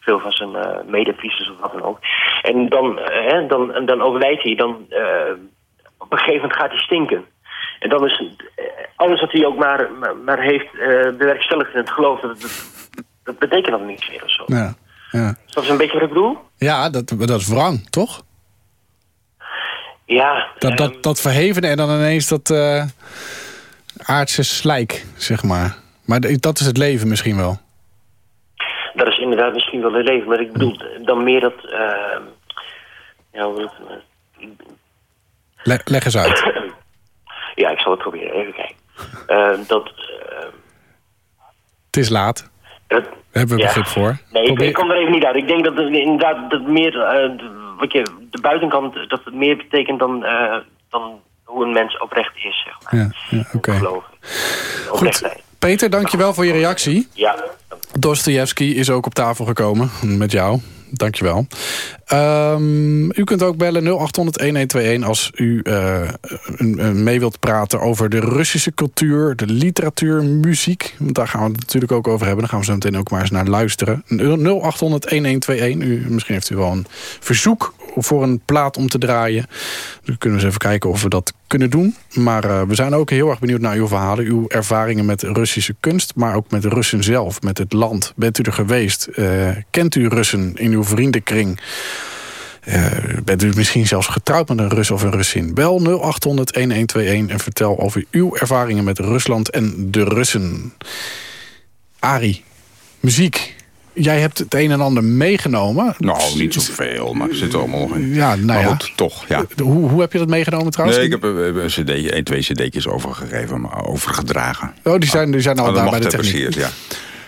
veel van zijn uh, medepriesters of wat dan ook. En dan, uh, dan, dan overlijdt hij. Dan, uh, op een gegeven moment gaat hij stinken. En dan is alles wat hij ook maar, maar, maar heeft bewerkstelligd in het geloof... Dat, betekent dan niets meer of zo. Ja, ja. Dus dat is een beetje wat ik bedoel? Ja, dat, dat is wrang, toch? Ja. Dat, dat, dat verhevene en dan ineens dat uh, aardse slijk, zeg maar. Maar dat is het leven misschien wel. Dat is inderdaad misschien wel het leven. Maar ik bedoel dan meer dat... Uh, ja, hoe het, Le leg eens uit. [LAUGHS] ja, ik zal het proberen. Even kijken. Uh, dat... Het is laat. Dat, hebben we ja. begrip voor. Nee, ik, ik, kom er even niet uit. Ik denk dat het inderdaad dat meer... Uh, wat je, de buitenkant, dat het meer betekent dan, dan hoe een mens oprecht is, zeg maar. Ja, ja oké. Goed. Peter, dankjewel voor je reactie. Ja, Dostoevsky is ook op tafel gekomen met jou. Dankjewel. Ehm u kunt ook bellen 0800-1121 als u eh, mee wilt praten over de Russische cultuur, de literatuur, muziek. Want daar gaan we het natuurlijk ook over hebben. Daar gaan we zo meteen ook maar eens naar luisteren. 0800-1121. U, misschien heeft u wel een verzoek voor een plaat om te draaien. Dan kunnen we eens even kijken of we dat kunnen doen. Maar eh, we zijn ook heel erg benieuwd naar uw verhalen. Uw ervaringen met Russische kunst, maar ook met de Russen zelf, met het land. Bent u er geweest? Eh, kent u Russen in uw vriendenkring? Eh, bent u misschien zelfs getrouwd met een Rus of een Russin? Bel 0800-1121 en vertel over uw ervaringen met Rusland en de Russen. Arie, muziek. Jij hebt het een en ander meegenomen. Nou, niet zoveel, maar er zit er allemaal nog in. Ja, nou maar ja. goed, toch, ja. Hoe, hoe heb je dat meegenomen trouwens? Nee, ik heb eh, een cd, één, twee cd'tjes overgegeven, maar overgedragen. Oh, die zijn, die zijn al daar bij de techniek. ja.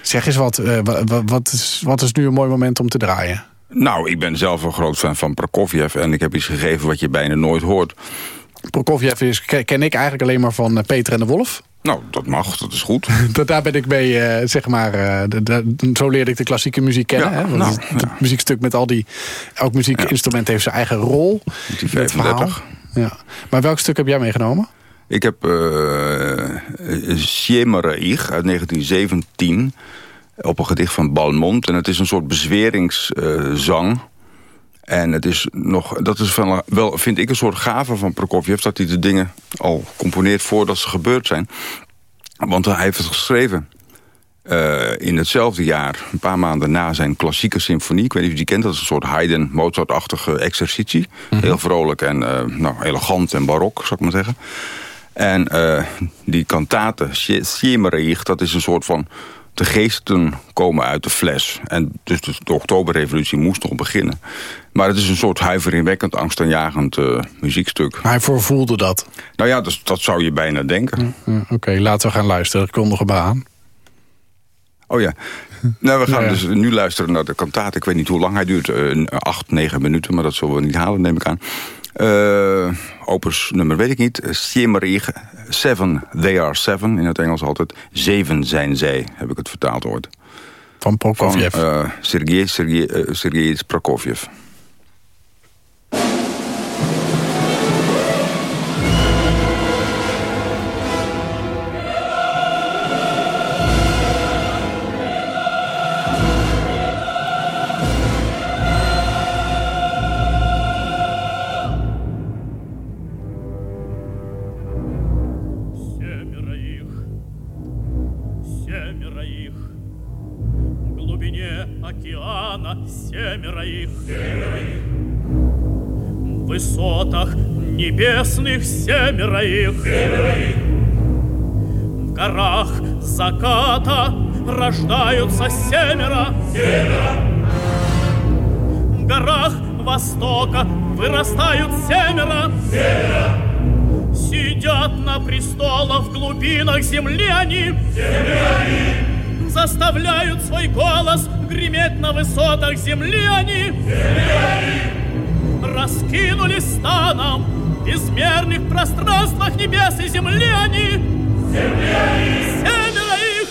Zeg eens wat, eh, wa- wa- wat, is, wat is nu een mooi moment om te draaien? Nou, ik ben zelf een groot fan van Prokofjev... en ik heb iets gegeven wat je bijna nooit hoort. Prokofjev is, ken ik eigenlijk alleen maar van eh, Peter en de Wolf. Nou, dat mag, dat is goed. [LAUGHS] Dat, daar ben ik mee, eh, zeg maar, eh, de- de- zo leerde ik de klassieke muziek kennen. Ja, hè? Want nou, het, het muziekstuk met al die, elk muziekinstrument heeft zijn eigen rol. Die in het verhaal. 35. Ja. Maar welk stuk heb jij meegenomen? Ik heb uh, Siemeraich uit 1917 op een gedicht van Balmont. En het is een soort bezweringszang. En het is nog, dat is van, wel, vind ik, een soort gave van Prokofjev... dat hij de dingen al componeert voordat ze gebeurd zijn. Want hij heeft het geschreven uh, in hetzelfde jaar, een paar maanden na zijn klassieke symfonie. Ik weet niet of je die kent, dat is een soort Haydn, Mozart-achtige exercitie. Mm -hmm. Heel vrolijk en uh, nou, elegant en barok, zou ik maar zeggen. En uh, die kantate, Siemeraich, dat is een soort van... de geesten komen uit de fles. En dus de, oktoberrevolutie moest nog beginnen. Maar het is een soort huiveringwekkend, angstaanjagend uh, muziekstuk. Hij voorvoelde dat? Nou ja, dat, dat zou je bijna denken. Ja, Oké, okay, laten we gaan luisteren. Ik kondig hem aan. Oh ja. Nou, we gaan [LAUGHS] ja. dus nu luisteren naar de kantaat. Ik weet niet hoe lang hij duurt. Uh, acht, negen minuten, maar dat zullen we niet halen, neem ik aan. Uh, opus nummer weet ik niet. Siemeraich, Seven, They Are Seven. In het Engels altijd. Zeven zijn zij, heb ik het vertaald ooit. Van Prokofjev. Van uh, Sergei Sergei uh, Prokofjev. Семеро их. В высотах небесных семеро их. В горах заката рождаются семеро. В горах востока вырастают семеро. Сидят на престолах в глубинах земли они. Заставляют свой голос греметь на высотах земли они. Раскинулись станом в безмерных пространствах небес и земли они. Семеро их! Семеро их!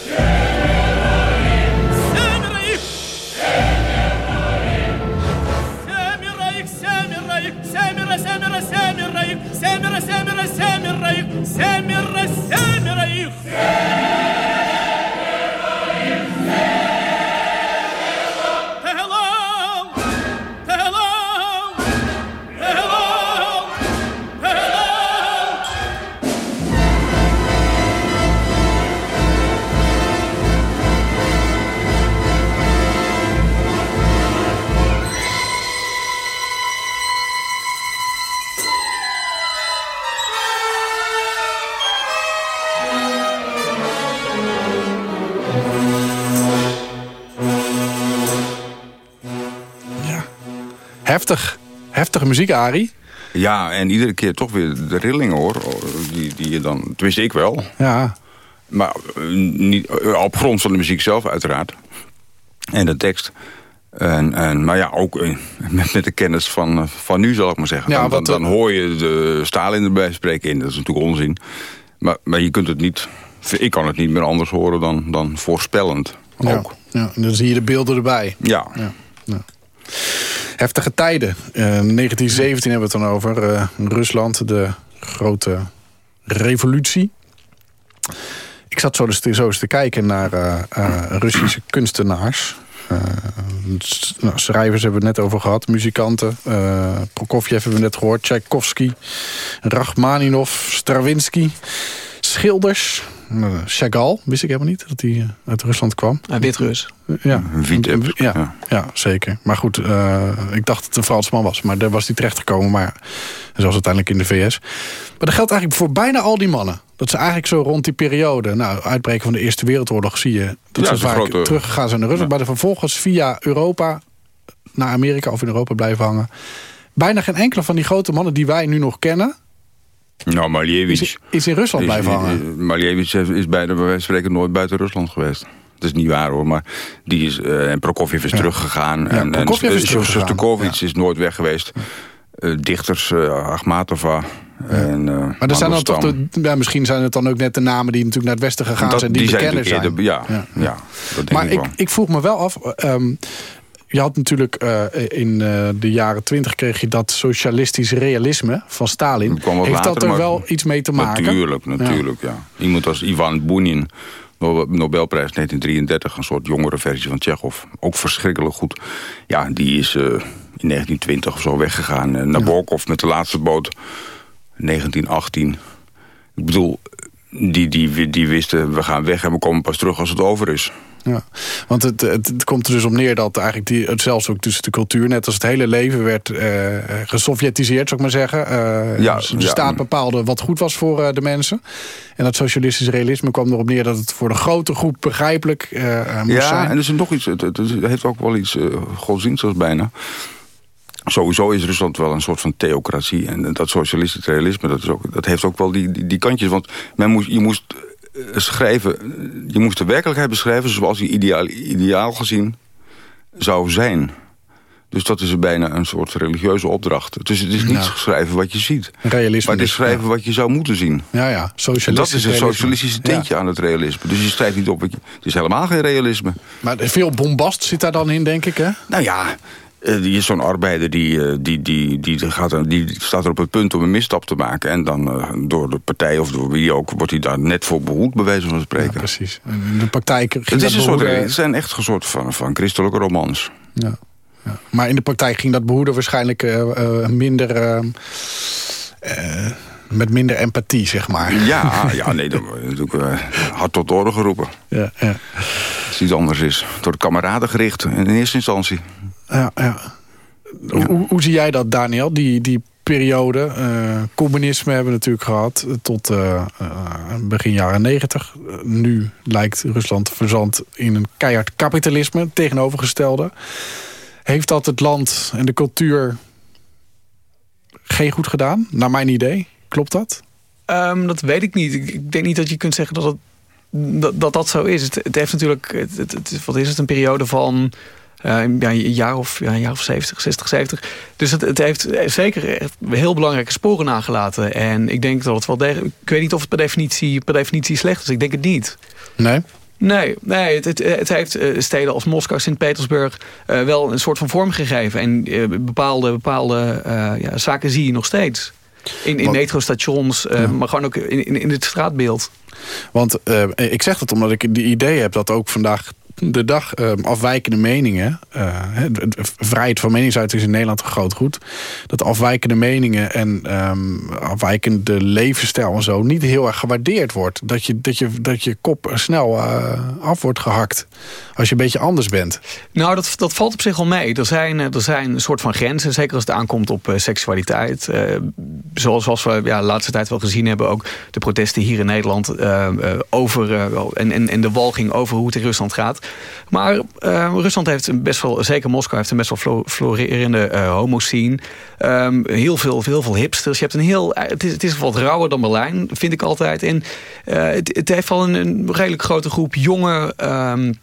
Семеро их! Семеро их! Семеро, семеро, семеро их! Семеро, семеро, семеро их! Семеро, семеро их! Heftig. Heftige muziek, Arie. Ja, en iedere keer toch weer de rillingen, hoor. Die, die je dan... Tenminste, ik wel. Ja. Maar uh, niet, uh, op grond van de muziek zelf, uiteraard. En de tekst. En, en, maar ja, ook eh, met, met de kennis van, eh, van nu zal ik maar zeggen. Ja, dan, dan, eh, hoor je de Stalin erbij spreken in. Dat is natuurlijk onzin. Maar, maar je kunt het niet... Ik kan het niet meer anders horen dan, dan voorspellend. Ja, Ook. ja, en dan zie je de beelden erbij. Ja. Ja, ja. Heftige tijden. Eh, 1917 hebben we het dan over. Eh, Rusland, de grote revolutie. Ik zat zo eens te, zo eens te kijken naar eh, eh, Russische kunstenaars. Eh, nou, schrijvers hebben we het net over gehad. Muzikanten. eh Prokofjev hebben we net gehoord. Tchaikovsky. Rachmaninov. Stravinsky. Schilders. Eh, Chagall. Wist ik helemaal niet dat hij eh, uit Rusland kwam. Wit-Rus. Ja, ja, ja. ja. zeker. Maar goed, eh, ik dacht dat het een Fransman was. Maar daar was hij terechtgekomen. Maar zoals uiteindelijk in de VS. Maar dat geldt eigenlijk voor bijna al die mannen. Dat ze eigenlijk zo rond die periode... Nou, uitbreken van de Eerste Wereldoorlog zie je... dat Ja, ze vaak grote- teruggegaan zijn naar Rusland. Maar dan vervolgens via Europa naar Amerika of in Europa blijven hangen. Bijna geen enkele van die grote mannen die wij nu nog kennen... Nou, Malevich... is, is in Rusland is- blijven hangen. Malevich is bijna bij wijze van spreken nooit buiten Rusland geweest. Dat is niet waar hoor, maar die is, eh, en Prokofjev is teruggegaan. en, Prokofjev en is teruggegaan, is nooit weg geweest. Eh, dichters, eh Akhmatova. En, Maar er zijn dan toch de, ja, misschien zijn het dan ook net de namen die natuurlijk naar het westen gegaan Dat- zijn, die, bekender natuurlijk zijn. eerder- ja, ja. dat denk maar ik ik, ik vroeg me wel af. ehm, je had natuurlijk eh, in eh, de jaren twintig kreeg je dat socialistisch realisme van Stalin. Dat Heeft dat er wel iets mee te maken? Natuurlijk, natuurlijk, ja. Iemand als Ivan Bunin, Nobel- Nobelprijs 1933, een soort jongere versie van Tsjechov. Ook verschrikkelijk goed. Ja, die is eh, in 1920 of zo weggegaan. Uh, Nabokov met de laatste boot, 1918. Ik bedoel, die, die, die wisten, we gaan weg en we komen pas terug als het over is. Ja, want het, het, het komt er dus om neer dat eigenlijk die, het zelfs ook tussen de cultuur, net als het hele leven werd eh gesovjetiseerd, zou ik maar zeggen. Eh, Ja, dus de ja. staat bepaalde wat goed was voor eh, de mensen. En dat socialistische realisme kwam erop neer dat het voor de grote groep begrijpelijk moest Ja, zijn. en er is nog iets, het, heeft ook wel iets uh, godsdienstigs bijna. Sowieso is Rusland wel een soort van theocratie. En dat socialistisch realisme, dat, is ook, dat heeft ook wel die, die, die kantjes. Want men moest, je moest schrijven, je moest de werkelijkheid beschrijven... zoals die ideaal, ideaal gezien zou zijn. Dus dat is bijna een soort religieuze opdracht. Dus het is niet Ja. schrijven wat je ziet. Realisme maar het is dus, schrijven wat je zou moeten zien. Ja, ja, En dat socialistisch is een socialistische tintje aan het realisme. Dus je schrijft niet op wat je... Het is helemaal geen realisme. Maar veel bombast zit daar dan in, denk ik, hè? Nou ja, eh, die is zo'n arbeider die, eh, die, die, die, gaat, die staat er op het punt om een misstap te maken. En dan eh, door de partij of door wie ook wordt hij daar net voor behoed, bij wijze van spreken. precies. En in de praktijk ging Het, dat is een soort, het zijn echt een soort van, van christelijke romans. Ja. Ja. Maar in de praktijk ging dat behoeden waarschijnlijk eh, eh, minder... eh, eh, met minder empathie, zeg maar. Ja, ja nee, dat natuurlijk eh, hard tot de orde geroepen. Ja, ja. Als het iets anders is. Door de kameraden gericht in eerste instantie. Ja, ja. Hoe, hoe zie jij dat, Daniel? Die, die periode, eh, communisme hebben we natuurlijk gehad eh, tot eh, begin jaren negentig. Nu lijkt Rusland verzand in een keihard kapitalisme, tegenovergestelde. Heeft dat het land en de cultuur geen goed gedaan, naar mijn idee? Klopt dat? Ehm, dat weet ik niet. Ik, ik denk niet dat je kunt zeggen dat het, dat, dat, dat zo is. Het, het heeft natuurlijk, het, het- wat is het, een periode van eh, ja, een jaar of, ja, een jaar of 70, 60, 70. Dus het, het heeft zeker echt heel belangrijke sporen nagelaten. En ik denk dat het wel degelijk, ik weet niet of het per definitie, per definitie slecht is. Ik denk het niet. Nee? Nee, nee het, het, het heeft eh, steden als Moskou, Sint-Petersburg eh, wel een soort van vorm gegeven. En bepaalde, bepaalde ja, zaken zie je nog steeds. In, in metrostations, maar gewoon ook in, in, in het straatbeeld. Want ik zeg dat omdat ik de idee heb dat ook vandaag de dag eh, afwijkende meningen... eh, vrijheid van meningsuiting is in Nederland een groot goed... dat afwijkende meningen en ehm, afwijkende levensstijl en zo... niet heel erg gewaardeerd wordt. Dat je, dat je, dat je kop snel eh, af wordt gehakt als je een beetje anders bent. Nou, dat, dat valt op zich al mee. Er zijn, eh, er zijn een soort van grenzen, zeker als het aankomt op seksualiteit. Zoals, zoals we ja, de laatste tijd wel gezien hebben, ook de protesten hier in Nederland over en, en, en de walging over hoe het in Rusland gaat. Maar eh, Rusland heeft een best wel, zeker Moskou heeft een best wel flo- florerende eh homo-scene. Ehm, heel, veel, heel veel hipsters. Je hebt een heel, eh, het, is, het is wat rauwer dan Berlijn, vind ik altijd. En eh, het, het heeft wel een, een redelijk grote groep jonge... ehm,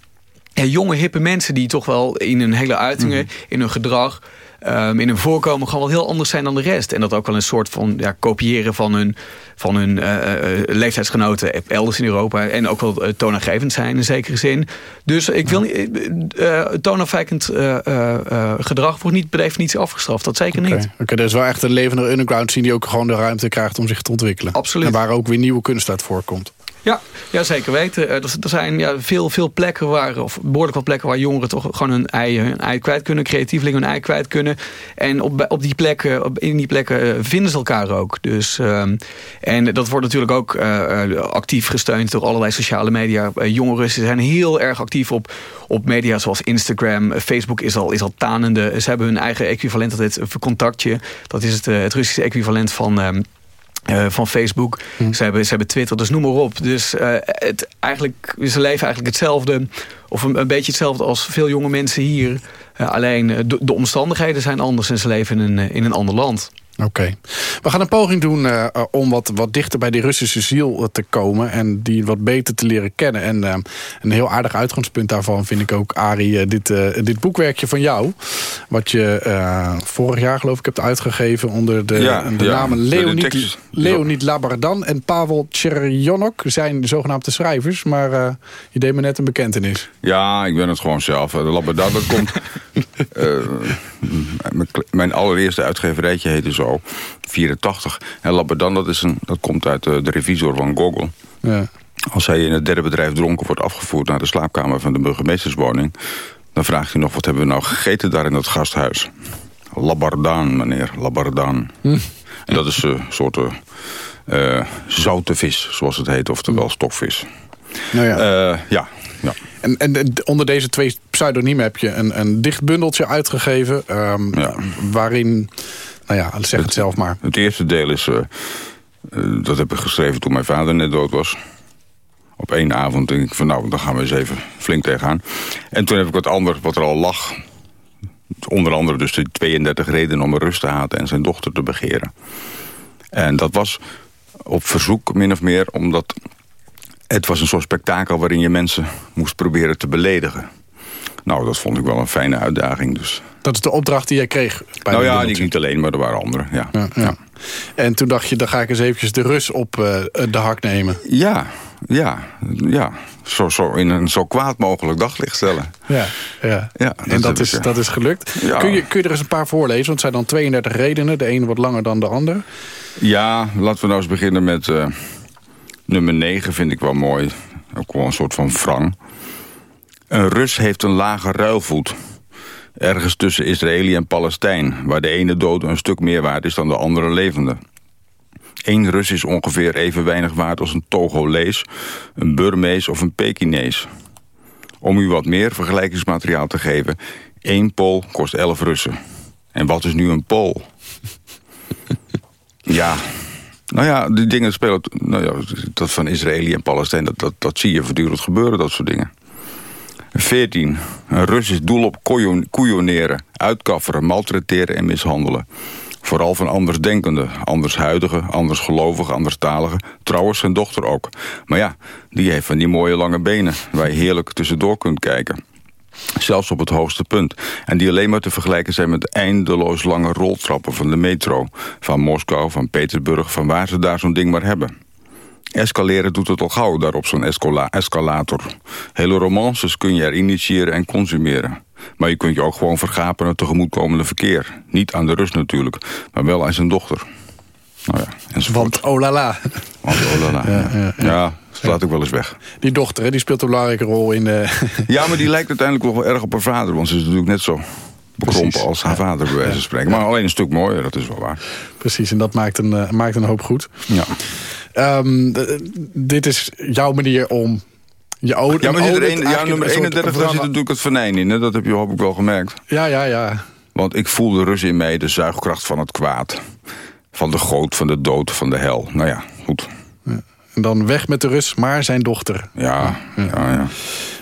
ja, jonge, hippe mensen die toch wel in hun hele uitingen, in hun gedrag, ehm, in hun voorkomen gewoon wel heel anders zijn dan de rest. En dat ook wel een soort van ja, kopiëren van hun, van hun eh, eh, leeftijdsgenoten elders in Europa. En ook wel eh, toonaangevend zijn in zekere zin. Dus ik wil niet, eh, eh, eh, eh, eh, gedrag wordt niet per definitie afgestraft. Dat zeker niet. Oké, er is wel echt een levende underground scene... die ook gewoon de ruimte krijgt om zich te ontwikkelen. Absoluut. En waar ook weer nieuwe kunst uit voorkomt. Ja, ja zeker weten. Eh, Er zijn ja, veel, veel plekken waar, of behoorlijk wat plekken waar jongeren toch gewoon hun ei, hun ei kwijt kunnen, creatievelingen hun ei kwijt kunnen. En op, op die plekken, op, in die plekken eh, vinden ze elkaar ook. Dus, ehm, en dat wordt natuurlijk ook eh, actief gesteund door allerlei sociale media. Jongeren zijn heel erg actief op, op media zoals Instagram. Facebook is al, is al tanende. Ze hebben hun eigen equivalent, dat een contactje. Dat is het, het Russische equivalent van... ehm, eh, van Facebook. Ze, hebben, ze hebben Twitter, dus noem maar op. Dus eh, het, eigenlijk, ze leven eigenlijk hetzelfde... of een, een beetje hetzelfde als veel jonge mensen hier. Eh, alleen de, de omstandigheden zijn anders... en ze leven in een, in een ander land. Oké. We gaan een poging doen eh, om wat, wat dichter bij die Russische ziel eh, te komen... en die wat beter te leren kennen. En eh, een heel aardig uitgangspunt daarvan vind ik ook, Arie... dit, dit boekwerkje van jou... wat je vorig jaar geloof ik hebt uitgegeven... onder de, Ja, de ja. namen Leonid, Leonid Labardan en Pavel Tcherjonok... zijn de zogenaamde schrijvers, maar je deed me net een bekentenis. Ja, ik ben het gewoon zelf. De Labrador, dat komt... [LAUGHS] mijn allereerste uitgeverijtje heette zo, 84. En Labrador, dat, is een, dat komt uit eh, de revisor van Gogol. Ja. Als hij in het derde bedrijf dronken wordt afgevoerd... naar de slaapkamer van de burgemeesterswoning... dan vraagt hij nog, wat hebben we nou gegeten daar in dat gasthuis? Labardaan, meneer, labardaan. En dat is een soort eh, eh, zoute vis, zoals het heet. Oftewel stokvis. Nou ja. Eh, ja, ja. En, en en onder deze twee pseudoniemen heb je een, een dicht bundeltje uitgegeven... ehm, waarin, nou ja, zeg het zelf maar. Het eerste deel is, eh, eh, dat heb ik geschreven toen mijn vader net dood was. Op één avond denk ik van nou, dan gaan we eens even flink tegenaan. En toen heb ik wat anders, wat er al lag. Onder andere dus de 32 redenen om een rust te haten en zijn dochter te begeren. En dat was op verzoek min of meer omdat het was een soort spektakel waarin je mensen moest proberen te beledigen. Nou, dat vond ik wel een fijne uitdaging. Dus. Dat is de opdracht die jij kreeg. Bij nou ja, bundeltje. niet alleen, maar er waren anderen. Ja. Ja, ja. En toen dacht je, dan ga ik eens eventjes de Rus op eh, de hak nemen. Ja, ja, ja. Zo, zo in een zo kwaad mogelijk daglicht stellen. Ja, ja. Ja, en dat is, dat is gelukt. Ja. Kun, je, kun je er eens een paar voorlezen? Want het zijn dan 32 redenen. De ene wat langer dan de ander. Ja, laten we nou eens beginnen met eh, nummer 9, vind ik wel mooi. Ook wel een soort van wrang. Een Rus heeft een lage ruilvoet. Ergens tussen Israëli en Palestijn... waar de ene dood een stuk meer waard is dan de andere levende. Eén Rus is ongeveer even weinig waard als een Togolees... een Burmees of een Pekinees. Om u wat meer vergelijkingsmateriaal te geven... één Pool kost 11 Russen. En wat is nu een Pool? [LAUGHS] Ja, nou ja, die dingen spelen... Nou ja, dat van Israëli en Palestijn, dat, dat, dat zie je voortdurend gebeuren, dat soort dingen. 14. Een Russisch doel op koeio- koeioneren, uitkafferen, maltreteren en mishandelen. Vooral van andersdenkenden, andershuidigen, andersgelovigen, anderstaligen. Trouwens zijn dochter ook. Maar ja, die heeft van die mooie lange benen... waar je heerlijk tussendoor kunt kijken. Zelfs op het hoogste punt. En die alleen maar te vergelijken zijn met de eindeloos lange roltrappen van de metro. Van Moskou, van Petersburg, van waar ze daar zo'n ding maar hebben. Escaleren doet het al gauw daar op zo'n escalator. Hele romances kun je er initiëren en consumeren. Maar je kunt je ook gewoon vergapen aan het tegemoetkomende verkeer. Niet aan de rust natuurlijk, maar wel aan zijn dochter. Nou ja. Want oh la la. Want oh la la, [LAUGHS] ja, ja, ja. slaat ook wel eens weg. Die dochter, hè, die speelt een belangrijke rol in de... [LAUGHS] Ja, maar die lijkt uiteindelijk nog wel erg op haar vader. Want ze is natuurlijk net zo bekrompen Precies. als haar vader, bij wijze van spreken. Maar alleen een stuk mooier, dat is wel waar. Precies, en dat maakt een, eh, maakt een hoop goed. Ja. Ehm, dit is jouw manier om je ode... Ja, maar zit er een, ja, nummer een soort 31, daar wrang- zit natuurlijk het venijn in. Hè? Dat heb je hoop ik wel gemerkt. Ja, ja, ja. Want ik voel de rus in mij, de zuigkracht van het kwaad. Van de goot, van de dood, van de hel. Nou ja, goed. En dan weg met de Rus, maar zijn dochter. Ja, ja, ja.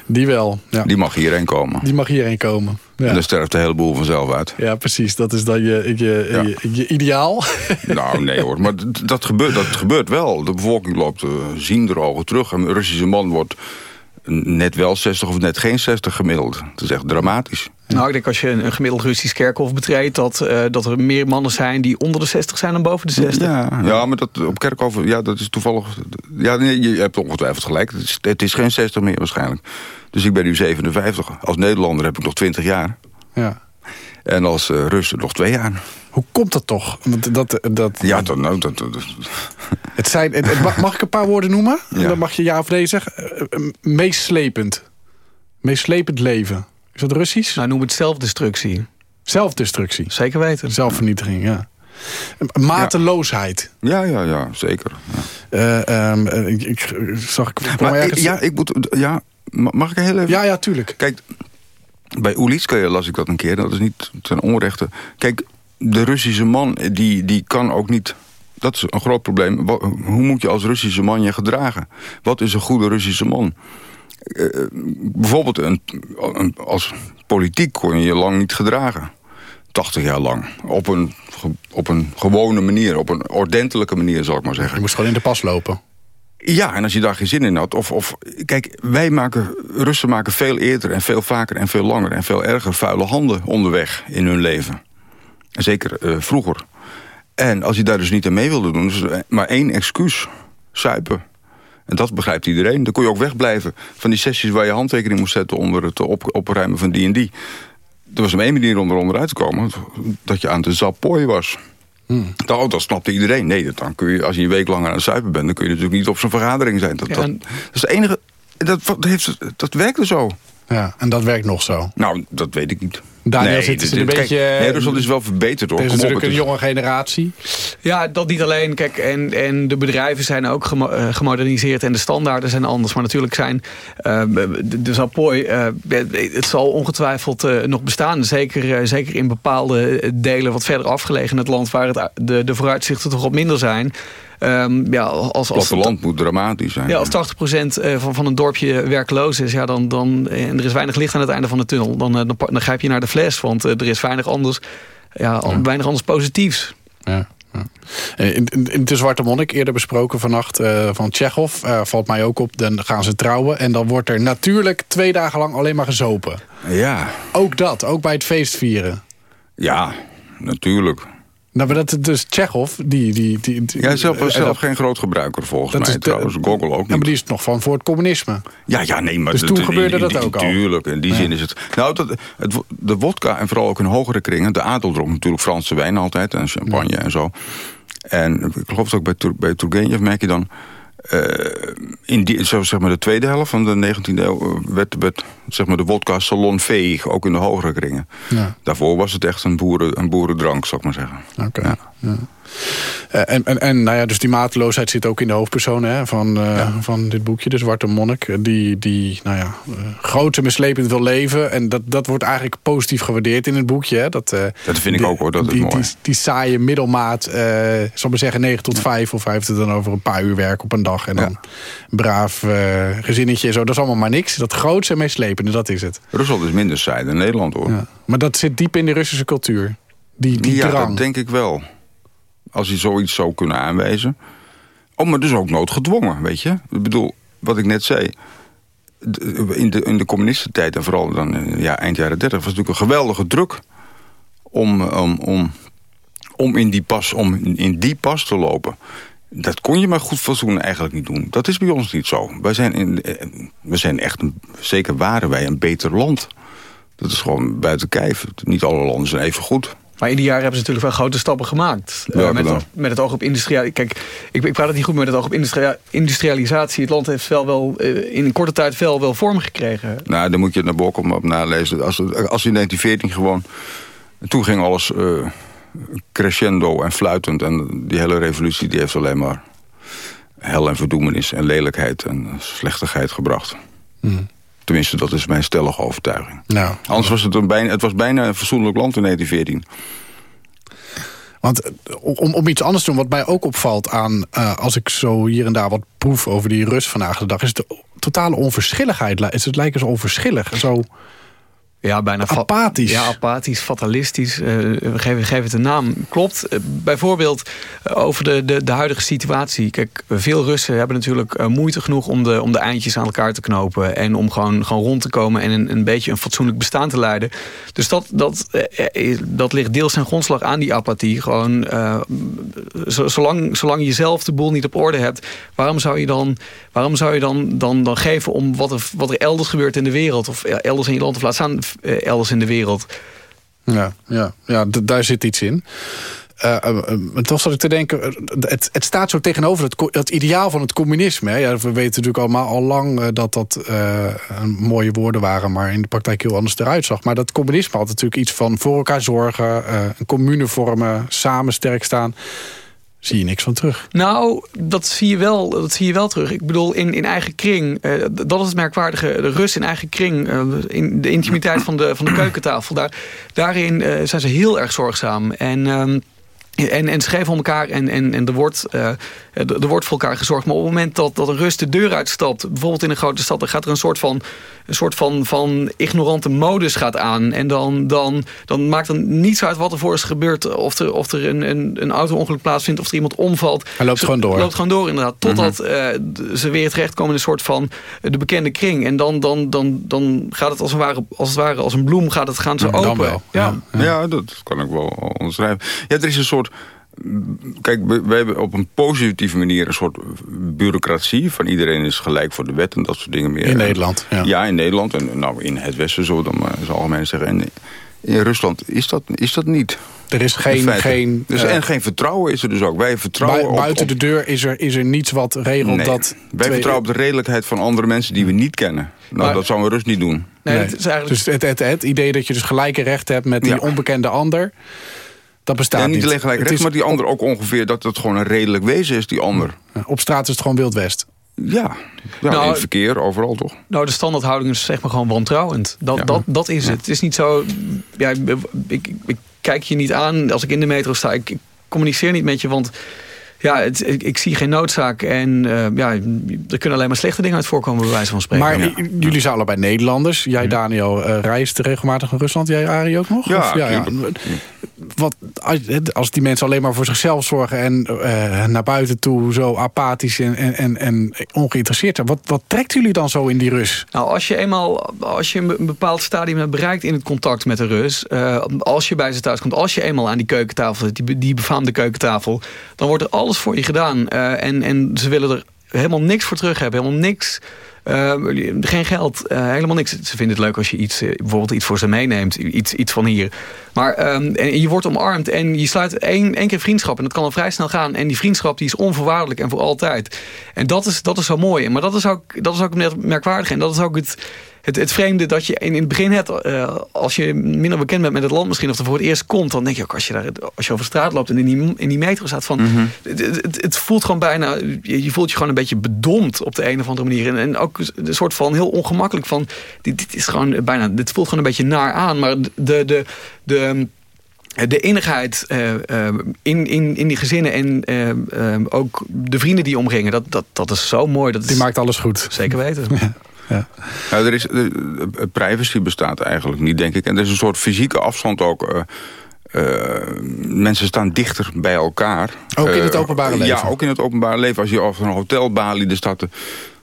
Die wel. Ja. Die mag hierheen komen. Die mag hierheen komen. Ja. En dan sterft de hele boel vanzelf uit. Ja, precies. Dat is dan je, je, Ja. je, je ideaal. [LAUGHS] Nou, nee hoor. Maar dat gebeurt, dat gebeurt wel. De bevolking loopt uh, ziendrogen terug. Een Russische man wordt net wel 60 of net geen 60 gemiddeld. Dat is echt dramatisch. Nou, ik denk als je een, een gemiddeld Russisch kerkhof betreedt... Dat, eh, dat er meer mannen zijn die onder de 60 zijn dan boven de 60. Ja, ja maar dat, op Kerkhoven, ja, dat is toevallig... Ja, nee, je hebt ongetwijfeld gelijk. Het is, het is geen 60 meer waarschijnlijk. Dus ik ben nu 57. Als Nederlander heb ik nog 20 jaar. Ja. En als uh, Rus nog twee jaar. Hoe komt dat toch? Want dat, dat, ja, dat, nou, dat, dat, Het zijn, het, het mag, mag ik een paar woorden noemen? Ja. Dan mag je ja of nee zeggen. Eh, Meeslepend. Meeslepend leven. Is dat Russisch? Nou, noem het zelfdestructie. Zelfdestructie. Zeker weten. Zelfvernietiging, ja. Mateloosheid. Ja, ja, ja, zeker. Ja. Uh, um, ik, ik, zag ik, maar, ergens... Ja, ik moet... Ja, mag ik heel even... Ja, ja, tuurlijk. Kijk, bij Ulitskaya las ik dat een keer. Dat is niet ten onrechte. Kijk, de Russische man, die, die kan ook niet... Dat is een groot probleem. Wat, hoe moet je als Russische man je gedragen? Wat is een goede Russische man? Uh, bijvoorbeeld een, een, als politiek kon je je lang niet gedragen. 80 jaar lang. Op een, op een gewone manier. Op een ordentelijke manier, zal ik maar zeggen. Je moest gewoon in de pas lopen. Ja, en als je daar geen zin in had. Of, of, kijk, wij maken, Russen maken veel eerder en veel vaker en veel langer... en veel erger vuile handen onderweg in hun leven. En zeker uh, vroeger. En als je daar dus niet aan mee wilde doen... is maar één excuus. Suipen. En dat begrijpt iedereen. Dan kon je ook wegblijven van die sessies waar je handtekening moest zetten... onder het op, opruimen van die en die. Er was maar één manier om er onderuit te komen. Dat je aan de zapooi was. Hmm. Nou, dat snapte iedereen. Nee, dan kun je, als je een week lang aan het zuipen bent... dan kun je natuurlijk niet op zo'n vergadering zijn. Dat, ja, dat, dat is de enige... Dat, dat, heeft, dat werkte zo. Ja, en dat werkt nog zo? Nou, dat weet ik niet. Daniel nee, zit er een kijk, beetje... Nee, Rusland is wel verbeterd hoor. Het is natuurlijk een jonge generatie. Ja, dat niet alleen. Kijk, en, en de bedrijven zijn ook gemo uh, gemoderniseerd en de standaarden zijn anders. Maar natuurlijk zijn uh, de, de Zapoy, uh, het zal ongetwijfeld uh, nog bestaan. Zeker, zeker in bepaalde delen wat verder afgelegen in het land... waar het, de, de vooruitzichten toch wat minder zijn... Um, ja, als, als platteland moet dramatisch zijn. Ja, als 80% van, van een dorpje werkloos is... Ja, dan, dan, en er is weinig licht aan het einde van de tunnel... dan, dan, dan grijp je naar de fles, want er is weinig anders, ja, ja. weinig anders positiefs. Ja. Ja. In, in, de Zwarte Monnik, eerder besproken vannacht uh, van Tsjechov... Uh, valt mij ook op, dan gaan ze trouwen... en dan wordt er natuurlijk twee dagen lang alleen maar gezopen. Ja. Ook dat, ook bij het feest vieren. Ja, natuurlijk. Nou, maar dat dus Tsjechov, die... die, die, die ja, zelf, zelf dat, geen groot gebruiker volgens mij is trouwens. Gogol ook niet. Ja, maar die is nog van voor het communisme. Ja, ja, nee, maar... Dus dat, toen in, gebeurde in, dat in, ook al. Tuurlijk, in die ja. zin is het... Nou, dat, het, de wodka en vooral ook in hogere kringen... de adel dronk natuurlijk Franse wijn altijd en champagne ja. en zo. En ik geloof dat ook bij, bij Turgenev merk je dan... Uh, in die, zo zeg maar de tweede helft van de 19e eeuw werd, werd zeg maar de wodka salonveeg, ook in de hogere kringen. Ja. Daarvoor was het echt een, boeren, een boerendrank, zou ik maar zeggen. Oké. Okay. Ja. Ja. Uh, en, en, en nou ja, dus die mateloosheid zit ook in de hoofdpersoon hè, van, ja. van dit boekje, de Zwarte Monnik. Die, die nou ja, groot en beslepend wil leven. En dat, dat wordt eigenlijk positief gewaardeerd in het boekje. Hè. Dat, dat vind ik ook hoor, dat is die, mooi. Die, die saaie middelmaat, zal maar zeggen 9 tot 5. Of hij heeft het dan over een paar uur werk op een dag. En dan ja. braaf gezinnetje en zo. Dat is allemaal maar niks. Dat grootste en meeslepende, dat is het. Rusland is minder saai dan Nederland hoor. Ja. Maar dat zit diep in de Russische cultuur. Die, die ja, drang. dat denk ik wel. Als je zoiets zou kunnen aanwijzen. Oh, maar dus ook noodgedwongen, weet je. Ik bedoel, wat ik net zei. In de, in de communistentijd en vooral dan ja, eind jaren 30... was natuurlijk een geweldige druk om, om, om, om, in, die pas, om in die pas te lopen. Dat kon je maar goed fatsoen eigenlijk niet doen. Dat is bij ons niet zo. Wij zijn, in, we zijn echt, zeker waren wij, een beter land. Dat is gewoon buiten kijf. Niet alle landen zijn even goed. Maar in die jaren hebben ze natuurlijk wel grote stappen gemaakt. Uh, met, het, met, het oog op industrialisatie. Kijk, ik, ik praat het niet goed met het oog op industria industrialisatie. Het land heeft wel, wel uh, in een korte tijd veel wel vorm gekregen. Nou, dan moet je naar Bokom op nalezen. Als, als in 1914 gewoon... Toen ging alles uh, crescendo en fluitend. En die hele revolutie die heeft alleen maar hel en verdoemenis en lelijkheid en slechtigheid gebracht. Mm. Tenminste, dat is mijn stellige overtuiging. Nou, Anders was het, een bijna, het was bijna een fatsoenlijk land in 1914. Want om, om iets anders te doen, wat mij ook opvalt aan... Uh, als ik zo hier en daar wat proef over die Rus vandaag de dag... is de totale onverschilligheid. Het lijkt zo onverschillig. Zo, Ja, bijna Apathisch. Ja, apathisch, fatalistisch. Eh, we, geven, we geven het een naam. Klopt. Eh, bijvoorbeeld eh, over de, de, de huidige situatie. Kijk, veel Russen hebben natuurlijk eh, moeite genoeg om de, om de eindjes aan elkaar te knopen. En om gewoon, gewoon rond te komen en een, een beetje een fatsoenlijk bestaan te leiden. Dus dat, dat, eh, eh, dat ligt deels zijn grondslag aan die apathie. Gewoon, eh, zo- zolang, zolang je zelf de boel niet op orde hebt, waarom zou je dan, waarom zou je dan, dan, dan geven om wat er, wat er elders gebeurt in de wereld? Of eh, elders in je land, of laat staan eh, elders in de wereld. Ja, ja, ja daar zit iets in. Eh, eh, toch zat ik te denken, het, het staat zo tegenover het, het ideaal van het communisme. Hè. Ja, we weten natuurlijk allemaal al lang dat dat mooie woorden waren... maar in de praktijk heel anders eruit zag. Maar dat communisme had natuurlijk iets van voor elkaar zorgen... een commune vormen, samen sterk staan. Zie je niks van terug. Nou, dat zie je wel, dat zie je wel terug. Ik bedoel, in, in eigen kring, eh, dat is het merkwaardige. De rust in eigen kring, eh, in de intimiteit van de, van de keukentafel. Daar, daarin eh, zijn ze heel erg zorgzaam. En... en, en geven om elkaar en, en, en er, wordt, eh, er, wordt voor elkaar gezorgd. Maar op het moment dat, dat een rust de deur uitstapt... bijvoorbeeld in een grote stad... dan gaat er een soort van, een soort van, van ignorante modus gaat aan. En dan, dan, dan maakt het niets uit wat er voor is gebeurd. Of er, of er een, een, een auto-ongeluk plaatsvindt... of er iemand omvalt. Hij loopt Ze- gewoon door. loopt gewoon door, inderdaad. Totdat eh, d- ze weer terechtkomen in een soort van eh, de bekende kring. En dan, dan, dan, dan gaat het als, het ware, als het ware als een bloem gaat het, gaan ze Dan open. wel, Ja. Ja, dat kan ik wel onderschrijven. Ja, er is een soort... Kijk, we, we hebben op een positieve manier een soort bureaucratie... van iedereen is gelijk voor de wet en dat soort dingen meer. In Nederland, ja. Ja, in Nederland. En nou, in het Westen, zo dan maar in het algemeen zeggen. En in Rusland is dat, is dat niet. Er is geen... geen dus, eh, en geen vertrouwen is er dus ook. Wij vertrouwen op- buiten op, de deur is er, is er niets wat regelt Nee, dat... Wij twee- vertrouwen op de redelijkheid van andere mensen die we niet kennen. Nou, Maar- dat zou een Rus niet doen. Nee, Nee. het is eigenlijk... Dus het, het, het idee dat je dus gelijke recht hebt met die Ja. onbekende ander... dat bestaat Ja, niet. niet alleen gelijk recht, is maar die ander ook ongeveer... dat het gewoon een redelijk wezen is, die ander. Op straat is het gewoon Wild West. Ja, ja Nou, in het verkeer, overal toch? Nou, de standaardhouding is zeg maar gewoon wantrouwend. Dat, Ja. dat, dat is het. Het is niet zo... Ja, ik, ik, ik kijk je niet aan als ik in de metro sta. Ik, ik communiceer niet met je, want... Ja, het, ik, ik zie geen noodzaak. En eh, ja, er kunnen alleen maar slechte dingen uit voorkomen, bij wijze van spreken. Maar Ja. jullie zijn allebei Nederlanders. Jij, Daniel, eh, reist regelmatig naar Rusland. Jij, Arie, ook nog? Ja, Of- tuurlijk. Wat, als, die mensen alleen maar voor zichzelf zorgen... en eh, naar buiten toe zo apathisch en, en, en, ongeïnteresseerd zijn... Wat, wat trekt jullie dan zo in die Rus? Nou, als je eenmaal als je een bepaald stadium hebt bereikt in het contact met de Rus, eh, als je bij ze thuis komt, als je eenmaal aan die keukentafel zit, die, die befaamde keukentafel, dan wordt er alles voor je gedaan. Eh, en, en ze willen er helemaal niks voor terug hebben, helemaal niks. Eh, geen geld, eh, helemaal niks. Ze vinden het leuk als je iets, eh, bijvoorbeeld iets voor ze meeneemt. Iets, iets van hier. Maar ehm, en je wordt omarmd en je sluit één, keer vriendschap. En dat kan dan vrij snel gaan. En die vriendschap die is onvoorwaardelijk en voor altijd. En dat is, dat is zo mooi. Maar dat is ook, dat is ook merkwaardig. En dat is ook het, het, het vreemde dat je in, in het begin hebt... eh, als je minder bekend bent met het land misschien... of er voor het eerst komt... dan denk je ook als je, daar, als je over straat loopt... en in die, in die metro staat van... het, het, het voelt gewoon bijna... Je, je voelt je gewoon een beetje bedompt op de een of andere manier. En, en ook een soort van heel ongemakkelijk van... dit, dit is gewoon bijna... dit voelt gewoon een beetje naar aan. Maar de... de, de de innigheid eh, in, in, in die gezinnen en ook de vrienden die je omringen, dat, dat, dat is zo mooi. Dat Die is maakt alles goed. zeker weten. Nou, er is, eh, privacy bestaat eigenlijk niet, denk ik. En er is een soort fysieke afstand ook. eh, eh, mensen staan dichter bij elkaar. Ook in het openbare leven? Ja, ook in het openbare leven. Als je over een hotelbalie, er staat... De,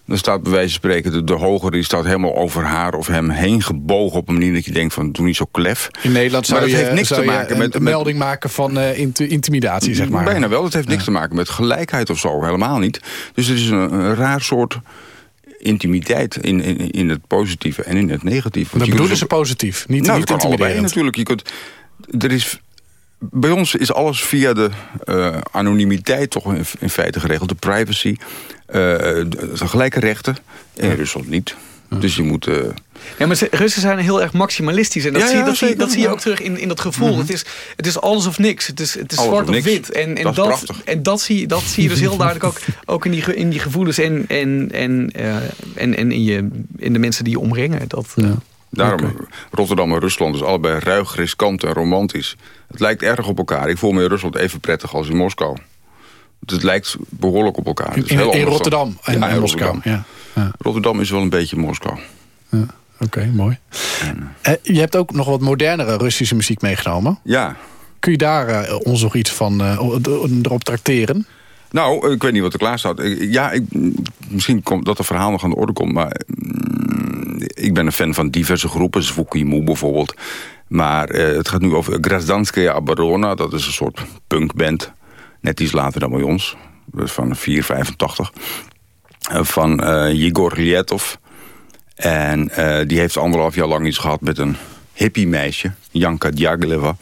dan staat bij wijze van spreken de, de hogere, die staat helemaal over haar of hem heen gebogen op een manier dat je denkt van doe niet zo klef. In Nederland zou Maar dat je, heeft niks zou te maken een, met- een met- melding maken van inti- intimidatie, zeg maar. Bijna wel, het heeft niks te maken met gelijkheid of zo, helemaal niet. Dus het is een, een raar soort intimiteit in, in, in het positieve en in het negatieve. Dat bedoelen ze positief, niet, nou, niet intimiderend. natuurlijk. Je kunt, er is, bij ons is alles via de eh, anonimiteit toch in, in feite geregeld. De privacy, eh, de, de gelijke rechten. In Rusland niet. Dus je moet... eh, Ja, maar Russen zijn heel erg maximalistisch. En dat, Ja, zie, je, ja, dat, zie, je- zeker, dat zie je ja. ook terug in, in dat gevoel. het, is, het is alles of niks. Het is, het is Alles zwart of wit. En, en Dat. En dat zie, je- dat zie je dus heel duidelijk ook, ook in, die, in die gevoelens en, en, en, eh, en, en in, je, in de mensen die je omringen. Dat, Daarom, Rotterdam en Rusland is allebei ruig, riskant en romantisch. Het lijkt erg op elkaar. Ik voel me in Rusland even prettig als in Moskou. Het lijkt behoorlijk op elkaar. In, in Rotterdam en, Ja, en Moskou. Rotterdam. Ja. Ja. Rotterdam is wel een beetje Moskou. Oké, mooi. Eh, je hebt ook nog wat modernere Russische muziek meegenomen. Ja. Kun je daar eh, ons nog iets van eh, erop tracteren? Nou, ik weet niet wat er klaar staat. Ja, ik, misschien komt dat het verhaal nog aan de orde komt. Maar mm, ik ben een fan van diverse groepen. Zvukimu bijvoorbeeld. Maar eh, het gaat nu over Grazdanskaya Abarona. Dat is een soort punkband. Net iets later dan bij ons. Dat is van 485. Van eh Yegor Lietov. En eh, die heeft anderhalf jaar lang iets gehad met een hippie meisje. Janka Djagleva.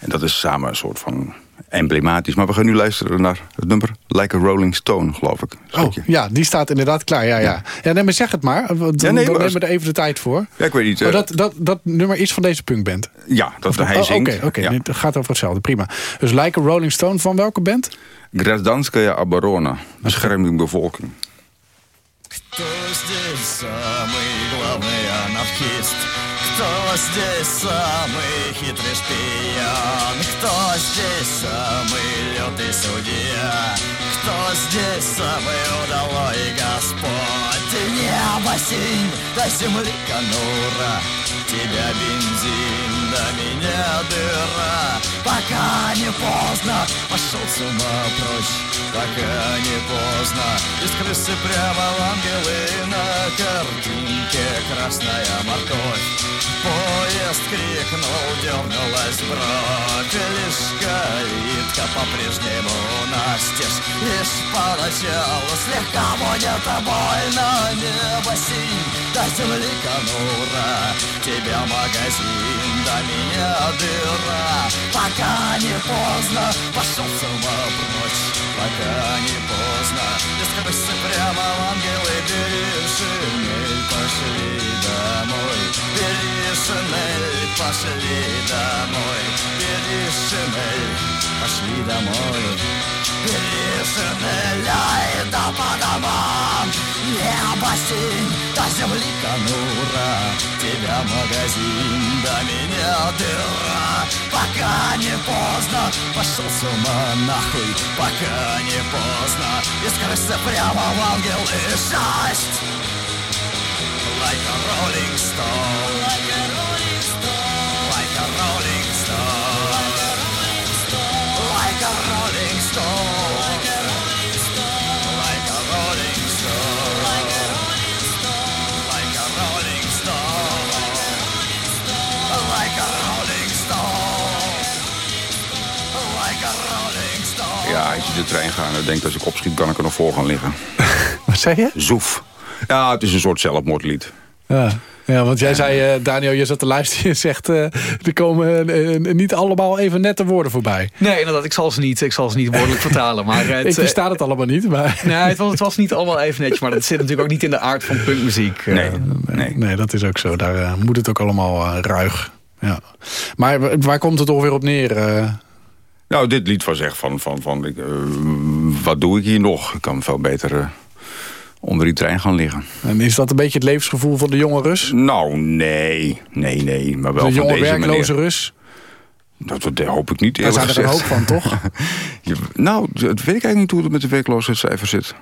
En dat is samen een soort van emblematisch. Maar we gaan nu luisteren naar het nummer Like a Rolling Stone, geloof ik. Oh, ja, die staat inderdaad klaar. Ja, ja. ja. nee, maar zeg het maar. want Dan, nee, dan maar- nemen we er even de tijd voor. Ja, ik weet niet. Maar eh, dat, dat, dat nummer is van deze punkband? ja, dat hij Oh, zingt. Oké, oké. Ja. het gaat over hetzelfde. Prima. Dus Like a Rolling Stone van welke band? Grazdanskaya Abarona, bescherming bevolking. Кто здесь самый главный анархист? Кто здесь самый хитрый шпион? Кто здесь самый лютый судья? Кто здесь самый удалой Господь? Небо синь, до земли конура Тебя бензин, до меня дыра Пока не поздно, пошел с ума прочь Пока не поздно, из крысы прямо в ангелы На картинке красная морковь. Поезд крикнул, дернулась бровь Лишь калитка по-прежнему настежь Лишь поначалу слегка будет больно Небо синь, до земли конура Тебя магазин, до меня дыра. Пока не поздно, пошел с ума прочь Пока не поздно, без крысы прямо в ангелы Бери шинель, пошли домой Бери шинель, пошли домой Бери шинель, пошли домой. Шинель, ай да по домам. Небо синь, до земли конура. Тебя магазин, до меня дыра. Пока не поздно, пошел с ума нахуй. Пока не поздно, из крысы прямо в ангел и шесть Like a rolling stone. Like a rolling de trein gaat en denkt als ik opschiet kan ik er nog voor gaan liggen. [LAUGHS] Wat zeg je? Zoef. Ja, het is een soort zelfmoordlied. Ja, ja want jij zei, eh, Daniel, je zat te luisteren. [LAUGHS] Je zegt, eh, er komen eh, niet allemaal even nette woorden voorbij. Nee, inderdaad, ik zal ze niet, ik zal ze niet woordelijk [LAUGHS] vertalen. Maar het, Ik versta het allemaal niet, maar... Nee, het was, het was niet allemaal even netjes, maar dat zit natuurlijk ook niet in de aard van punkmuziek. eh. Nee, nee. nee, dat is ook zo. Daar eh, moet het ook allemaal eh, ruig. Ja. Maar wa- waar komt het ongeveer op neer? Nou, dit lied was echt van, van, van ik, eh, wat doe ik hier nog? Ik kan veel beter eh, onder die trein gaan liggen. En is dat een beetje het levensgevoel van de jonge Rus? Nou, nee, nee, nee. Maar wel de van jonge deze werkloze. Rus? Dat, dat hoop ik niet, Daar zijn er een hoop van, toch? [LAUGHS] Je- nou, dat weet ik eigenlijk niet hoe het met de werkloosheidscijfer zit.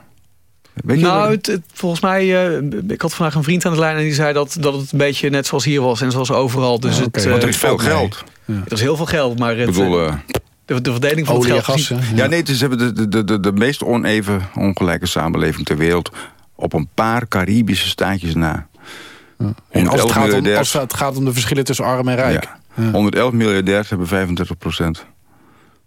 Weet je nou, het, het- volgens mij, eh, ik had vandaag een vriend aan de lijn en die zei dat, dat het een beetje net zoals hier was en zoals overal. Dus Ja, het, oké, eh, want er is veel geld. Het is heel veel geld, maar het, Ik bedoel, de, de verdeling van het geld niet- Ja, nee, ze hebben de, de, de, de meest oneven, ongelijke samenleving ter wereld... op een paar Caribische staatjes na. En als het, 111 gaat om, miljardairs- als het gaat om de verschillen tussen arm en rijk. Ja. 111 miljardairs hebben 35%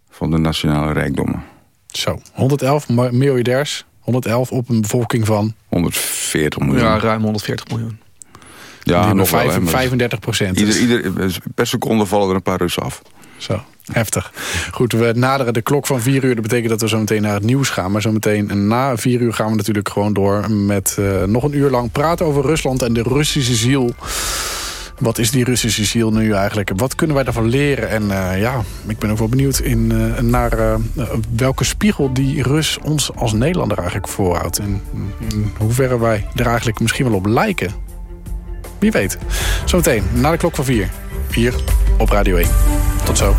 van de nationale rijkdommen. Zo, 111 ma- miljardairs. 111 op een bevolking van... 140 miljoen. Ja, ruim 140 miljoen. Ja, nog wel. vijf- hè, maar 35 procent. Ieder, ieder, per seconde vallen er een paar Russen af. Zo, heftig. Goed, we naderen de klok van vier uur. Dat betekent dat we zo meteen naar het nieuws gaan. Maar zo meteen na vier uur gaan we natuurlijk gewoon door... met eh, nog een uur lang praten over Rusland en de Russische ziel. Wat is die Russische ziel nu eigenlijk? Wat kunnen wij daarvan leren? En eh, ja, ik ben ook wel benieuwd in, eh, naar welke spiegel die Rus ons als Nederlander eigenlijk voorhoudt. En in hoeverre wij er eigenlijk misschien wel op lijken. Wie weet. Zometeen, na de klok van vier. Hier op Radio 1. Tot zo.